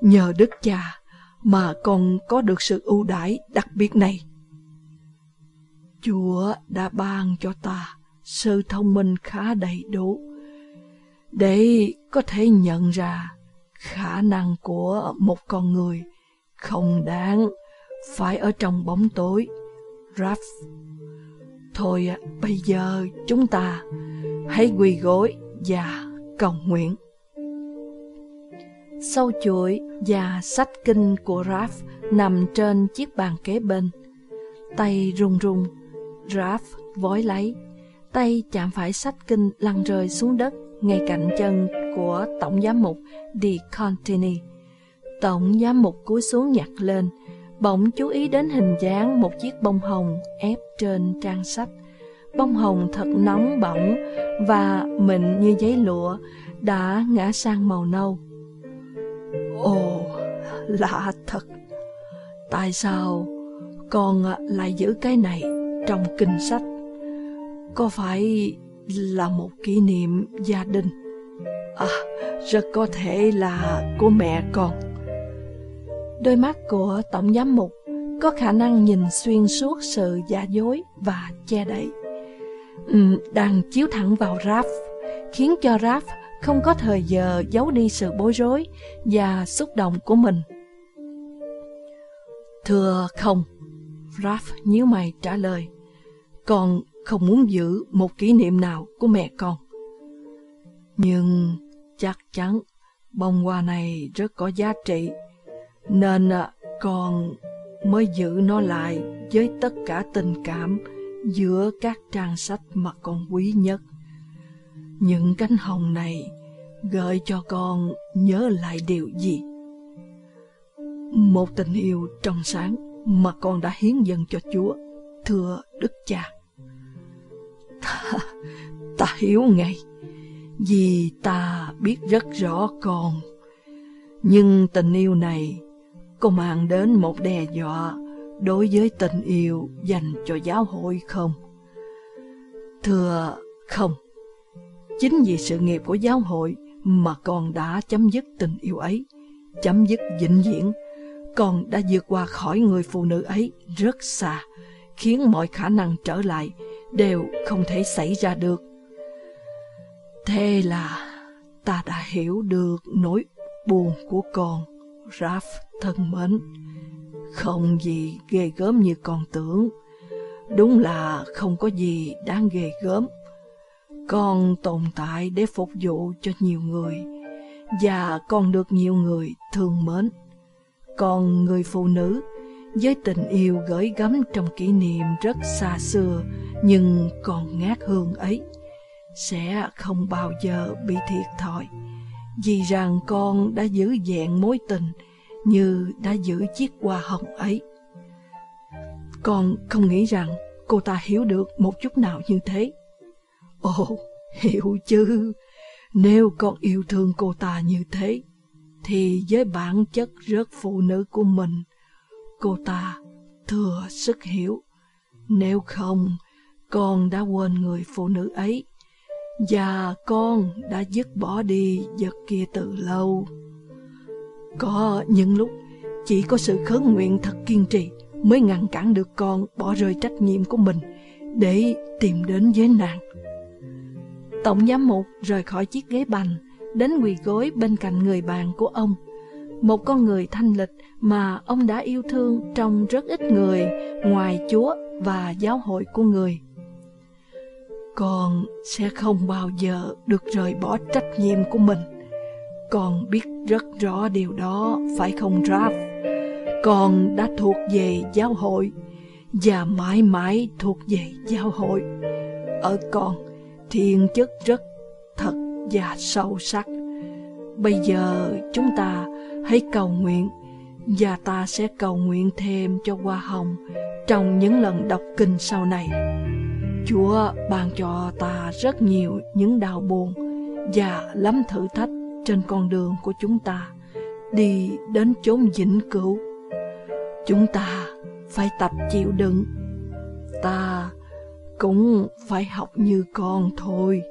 Speaker 1: Nhờ Đức Cha mà con có được sự ưu đãi đặc biệt này. Chúa đã ban cho ta sự thông minh khá đầy đủ để có thể nhận ra khả năng của một con người không đáng phải ở trong bóng tối. Raph. Thôi à, bây giờ chúng ta hãy quỳ gối và cầu nguyện.
Speaker 2: Sâu chuỗi và sách kinh của Raph nằm trên chiếc bàn kế bên. Tay run run, Raph vói lấy. Tay chạm phải sách kinh lăn rơi xuống đất ngay cạnh chân của Tổng Giám mục Di Contini. Tổng Giám mục cúi xuống nhặt lên, bỗng chú ý đến hình dáng một chiếc bông hồng ép trên trang sách. Bông hồng thật nóng bỏng và mịn như giấy lụa đã ngã sang màu nâu.
Speaker 1: Ồ, lạ thật. Tại sao con lại giữ cái này trong kinh sách? Có phải là một kỷ niệm gia đình? À, rất có thể là của mẹ con.
Speaker 2: Đôi mắt của Tổng Giám Mục có khả năng nhìn xuyên suốt sự giả dối và che đậy. Ừ, đang chiếu thẳng vào Raph, khiến cho Raph không có thời giờ giấu đi sự bối rối và xúc động của mình.
Speaker 1: Thưa không, Raph nhíu mày trả lời, con không muốn giữ một kỷ niệm nào của mẹ con. Nhưng chắc chắn bông hoa này rất có giá trị, nên à, con mới giữ nó lại với tất cả tình cảm giữa các trang sách mà con quý nhất. Những cánh hồng này gợi cho con nhớ lại điều gì? Một tình yêu trong sáng mà con đã hiến dâng cho Chúa, thưa Đức Cha. Ta, ta hiểu ngay, vì ta biết rất rõ con. Nhưng tình yêu này có mang đến một đe dọa đối với tình yêu dành cho giáo hội không? Thưa không, chính vì sự nghiệp của giáo hội mà con đã chấm dứt tình yêu ấy, chấm dứt vĩnh viễn. Con đã vượt qua khỏi người phụ nữ ấy rất xa khiến mọi khả năng trở lại đều không thể xảy ra được. Thế là ta đã hiểu được nỗi buồn của con, Raph thân mến. Không gì ghê gớm như con tưởng. Đúng là không có gì đáng ghê gớm. Con tồn tại để phục vụ cho nhiều người, và con được nhiều người thương mến. Còn người phụ nữ, với tình yêu gửi gắm trong kỷ niệm rất xa xưa, nhưng còn ngát hương ấy, sẽ không bao giờ bị thiệt thòi, vì rằng con đã giữ vẹn mối tình như đã giữ chiếc hoa hồng ấy. Con không nghĩ rằng cô ta hiểu được một chút nào như thế. Ồ, hiểu chứ, nếu con yêu thương cô ta như thế, thì với bản chất rất phụ nữ của mình, cô ta thừa sức hiểu. Nếu không, con đã quên người phụ nữ ấy, và con đã dứt bỏ đi vật kia từ lâu. Có những lúc chỉ có sự khấn nguyện thật kiên trì mới ngăn cản được con bỏ rơi trách nhiệm của mình để tìm đến với nàng. Tổng giám mục rời khỏi chiếc ghế bành, đến quỳ gối bên cạnh người bạn của ông. Một con người thanh lịch mà ông đã yêu thương trong rất ít người ngoài Chúa và giáo hội của người. Con sẽ không bao giờ được rời bỏ trách nhiệm của mình. Con biết rất rõ điều đó, phải không Raph? Con đã thuộc về giáo hội và mãi mãi thuộc về giáo hội. Ở con, thiên chất rất thật và sâu sắc. Bây giờ chúng ta hãy cầu nguyện và ta sẽ cầu nguyện thêm cho Hoa Hồng trong những lần đọc kinh sau này. Chúa ban cho ta rất nhiều những đau buồn và lắm thử thách trên con đường của chúng ta đi đến chốn vĩnh cửu. Chúng ta phải tập chịu đựng. Ta cũng phải học như con thôi.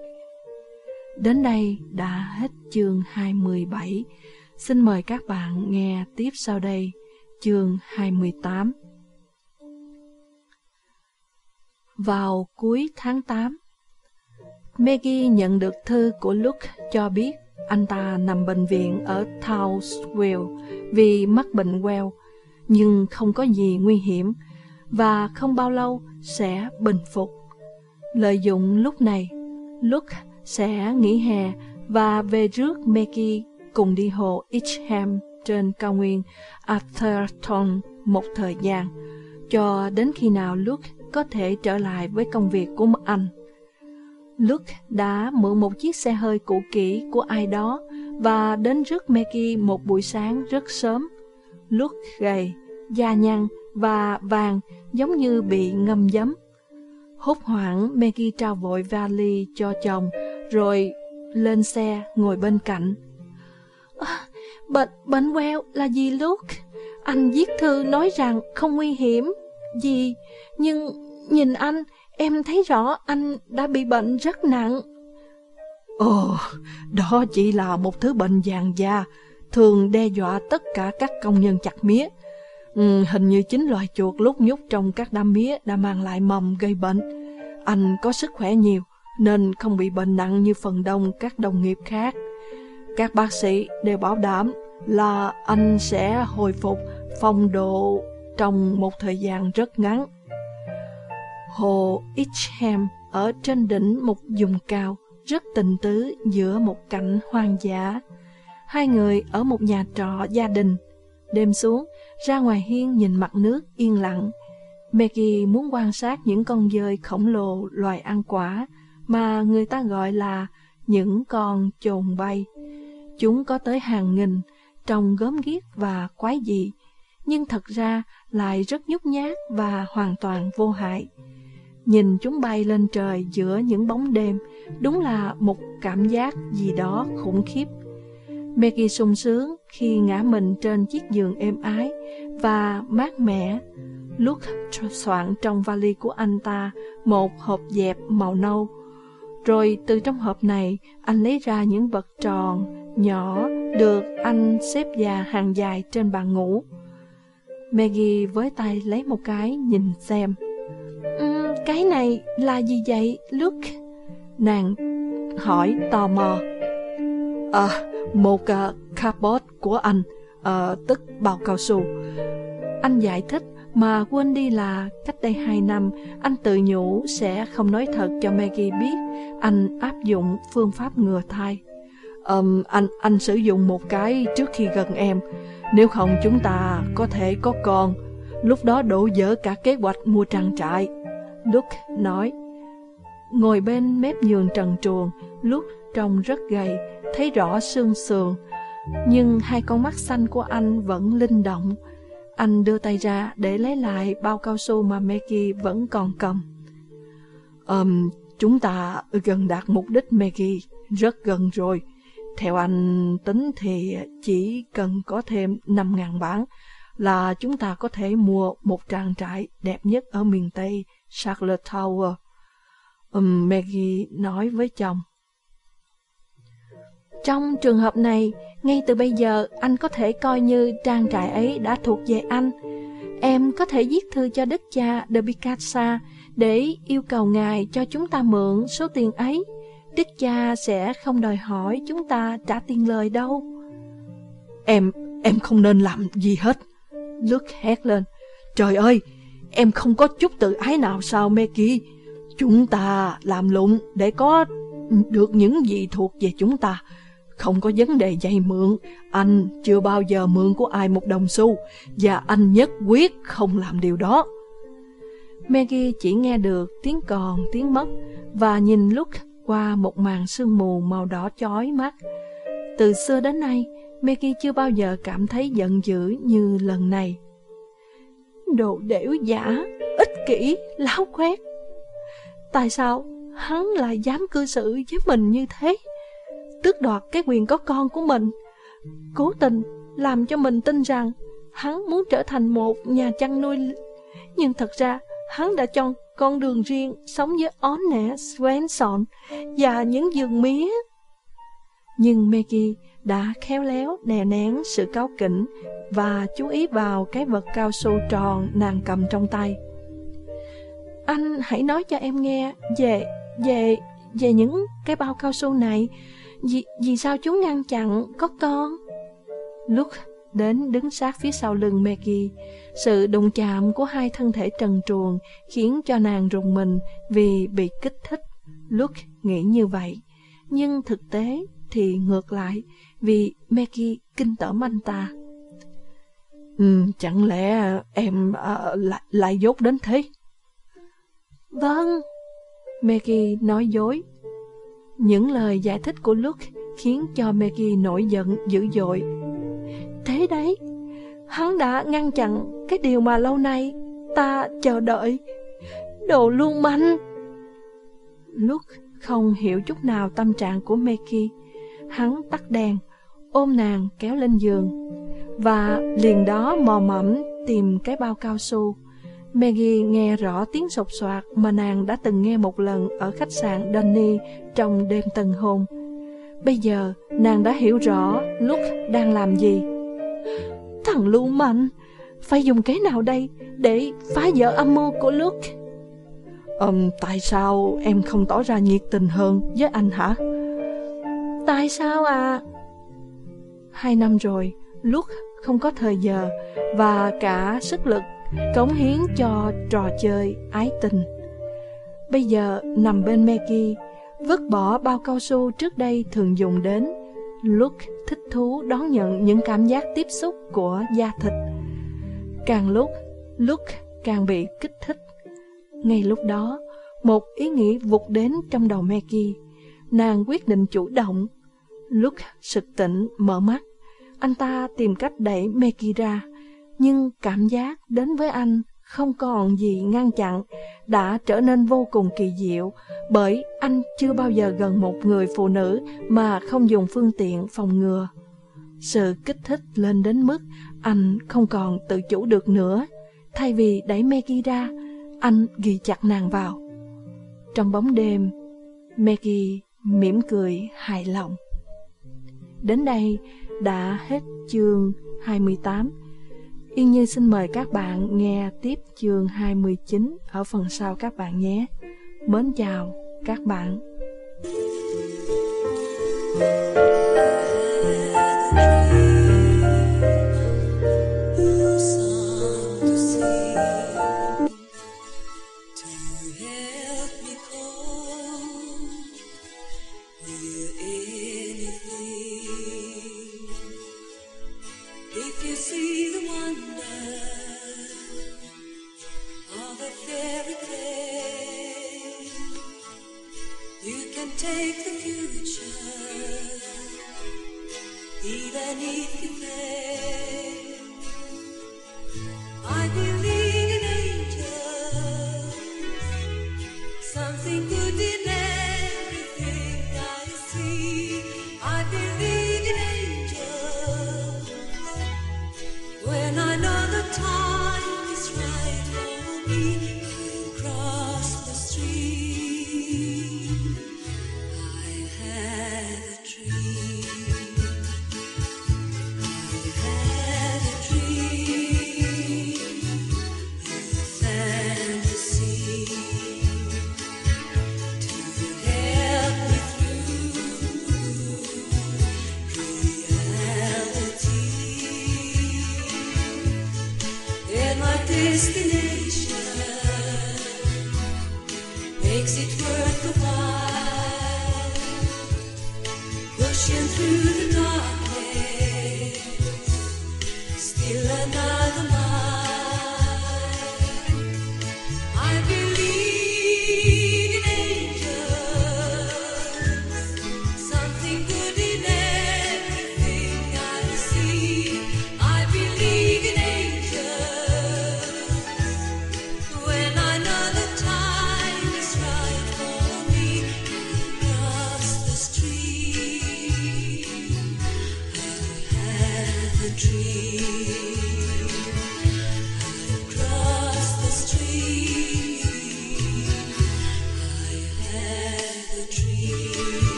Speaker 1: Đến đây đã hết chương 27. Xin mời các bạn nghe tiếp sau đây chương 28. Vào cuối tháng 8, Maggie nhận được thư của Luke cho biết anh ta nằm bệnh viện ở Townsville vì mắc bệnh queo, nhưng không có gì nguy hiểm và không bao lâu sẽ bình phục. Lợi dụng lúc này, Luke sẽ nghỉ hè và về rước Maggie cùng đi hồ Itchham trên cao nguyên Atherton một thời gian, cho đến khi nào Luke có thể trở lại với công việc của anh. Luke đã mượn một chiếc xe hơi cũ kỹ của ai đó và đến rước Maggie một buổi sáng rất sớm. Luke gầy, da nhăn và vàng giống như bị ngâm giấm. Hốt hoảng Maggie trao vội vali cho chồng rồi lên xe ngồi bên cạnh. À, bệnh, bệnh queo là gì Luke? Anh viết thư nói rằng không nguy hiểm gì, nhưng nhìn anh Em thấy rõ anh đã bị bệnh rất nặng. Ồ, đó chỉ là một thứ bệnh vàng da, thường đe dọa tất cả các công nhân chặt mía. Ừ, hình như chính loài chuột lúc nhúc trong các đám mía đã mang lại mầm gây bệnh. Anh có sức khỏe nhiều, nên không bị bệnh nặng như phần đông các đồng nghiệp khác. Các bác sĩ đều bảo đảm là anh sẽ hồi phục phong độ trong một thời gian rất ngắn. Hồ Itcham ở trên đỉnh một vùng cao, rất tình tứ giữa một cảnh hoang dã. Hai người ở một nhà trọ gia đình. Đêm xuống, ra ngoài hiên nhìn mặt nước yên lặng. Maggie muốn quan sát những con dơi khổng lồ loài ăn quả mà người ta gọi là những con chồn bay. Chúng có tới hàng nghìn, trông gớm ghiếc và quái dị, nhưng thật ra lại rất nhút nhát và hoàn toàn vô hại. Nhìn chúng bay lên trời giữa những bóng đêm, đúng là một cảm giác gì đó khủng khiếp. Maggie sung sướng khi ngã mình trên chiếc giường êm ái và mát mẻ. Luke soạn trong vali của anh ta một hộp dẹp màu nâu. Rồi từ trong hộp này, anh lấy ra những vật tròn, nhỏ, được anh xếp già hàng dài trên bàn ngủ. Maggie với tay lấy một cái nhìn xem cái này là gì vậy, Luke?
Speaker 6: Nàng hỏi tò mò. À, một uh, cardboard của anh, uh, tức bao cao su. Anh giải thích mà quên đi là cách đây hai năm anh tự nhủ sẽ không nói thật cho Maggie biết anh áp dụng phương pháp ngừa thai. Um, anh anh sử dụng một cái trước khi gần em. Nếu không chúng ta có thể có con. Lúc đó đổ dở cả kế hoạch mua trang trại.
Speaker 1: Luke nói. Ngồi bên mép giường trần truồng, Luke trông rất gầy, thấy rõ xương sườn. Nhưng hai con mắt xanh của anh vẫn linh động. Anh đưa tay ra để lấy lại bao cao su mà Maggie vẫn còn cầm.
Speaker 6: Um, chúng ta gần đạt mục đích Maggie, rất gần rồi. Theo anh tính thì chỉ cần có thêm 5.000 bản là chúng ta có thể mua một trang trại đẹp nhất ở miền Tây, Charlotte Tower. Um, Maggie nói với chồng.
Speaker 1: Trong trường hợp này, ngay từ bây giờ anh có thể coi như trang trại ấy đã thuộc về anh. Em có thể viết thư cho đức cha de Picasa để yêu cầu ngài cho chúng ta mượn số tiền ấy. Đức cha sẽ không đòi hỏi chúng ta trả tiền lời đâu.
Speaker 6: Em, em không nên làm gì hết. Luke hét lên. Trời ơi, em không có chút tự ái nào sao Meki? Chúng ta làm lụng để có được những gì thuộc về chúng ta. Không có vấn đề dây mượn, anh chưa bao giờ mượn của ai một đồng xu, và anh nhất quyết không làm điều đó.
Speaker 1: Maggie chỉ nghe được tiếng còn, tiếng mất, và nhìn Luke qua một màn sương mù màu đỏ chói mắt. Từ xưa đến nay, Mickey chưa bao giờ cảm thấy giận dữ như lần này. Đồ đểu giả, ích kỷ, láo khoét. Tại sao hắn lại dám cư xử với mình như thế? tước đoạt cái quyền có con của mình, cố tình làm cho mình tin rằng hắn muốn trở thành một nhà chăn nuôi. Nhưng thật ra, hắn đã chọn con đường riêng sống với Orne Swenson và những giường mía. Nhưng Maggie đã khéo léo đè nén sự cáu kỉnh và chú ý vào cái vật cao su tròn nàng cầm trong tay. Anh hãy nói cho em nghe về về về những cái bao cao su này vì, vì sao chúng ngăn chặn có con? Lúc đến đứng sát phía sau lưng Maggie, sự đụng chạm của hai thân thể trần truồng khiến cho nàng rùng mình vì bị kích thích. Luke nghĩ như vậy, nhưng thực tế thì ngược lại vì Maggie kinh tởm anh ta.
Speaker 6: Ừ, chẳng lẽ em uh, lại, lại dốt đến thế?
Speaker 1: Vâng, Maggie nói dối những lời giải thích của Luke khiến cho Maggie nổi giận dữ dội. Thế đấy, hắn đã ngăn chặn cái điều mà lâu nay ta chờ đợi. Đồ luôn manh. Luke không hiểu chút nào tâm trạng của Maggie. Hắn tắt đèn, ôm nàng kéo lên giường và liền đó mò mẫm tìm cái bao cao su Maggie nghe rõ tiếng sột soạt mà nàng đã từng nghe một lần ở khách sạn Danny trong đêm tân hôn. Bây giờ, nàng đã hiểu rõ Luke đang làm gì. Thằng lưu mạnh, phải dùng cái nào đây để phá vỡ âm mưu của Luke?
Speaker 6: Um, tại sao em không tỏ ra nhiệt tình hơn với anh hả?
Speaker 1: Tại sao à? Hai năm rồi, lúc không có thời giờ và cả sức lực cống hiến cho trò chơi ái tình. Bây giờ nằm bên Maggie, vứt bỏ bao cao su trước đây thường dùng đến. Luke thích thú đón nhận những cảm giác tiếp xúc của da thịt. Càng lúc, Luke càng bị kích thích. Ngay lúc đó, một ý nghĩ vụt đến trong đầu Maggie. Nàng quyết định chủ động. Luke sực tỉnh, mở mắt. Anh ta tìm cách đẩy Maggie ra nhưng cảm giác đến với anh không còn gì ngăn chặn, đã trở nên vô cùng kỳ diệu, bởi anh chưa bao giờ gần một người phụ nữ mà không dùng phương tiện phòng ngừa. Sự kích thích lên đến mức anh không còn tự chủ được nữa. Thay vì đẩy Maggie ra, anh ghi chặt nàng vào. Trong bóng đêm, Maggie mỉm cười hài lòng. Đến đây đã hết chương 28 Yên Nhi xin mời các bạn nghe tiếp chương 29 ở phần sau các bạn nhé. Mến chào các bạn.
Speaker 7: tree.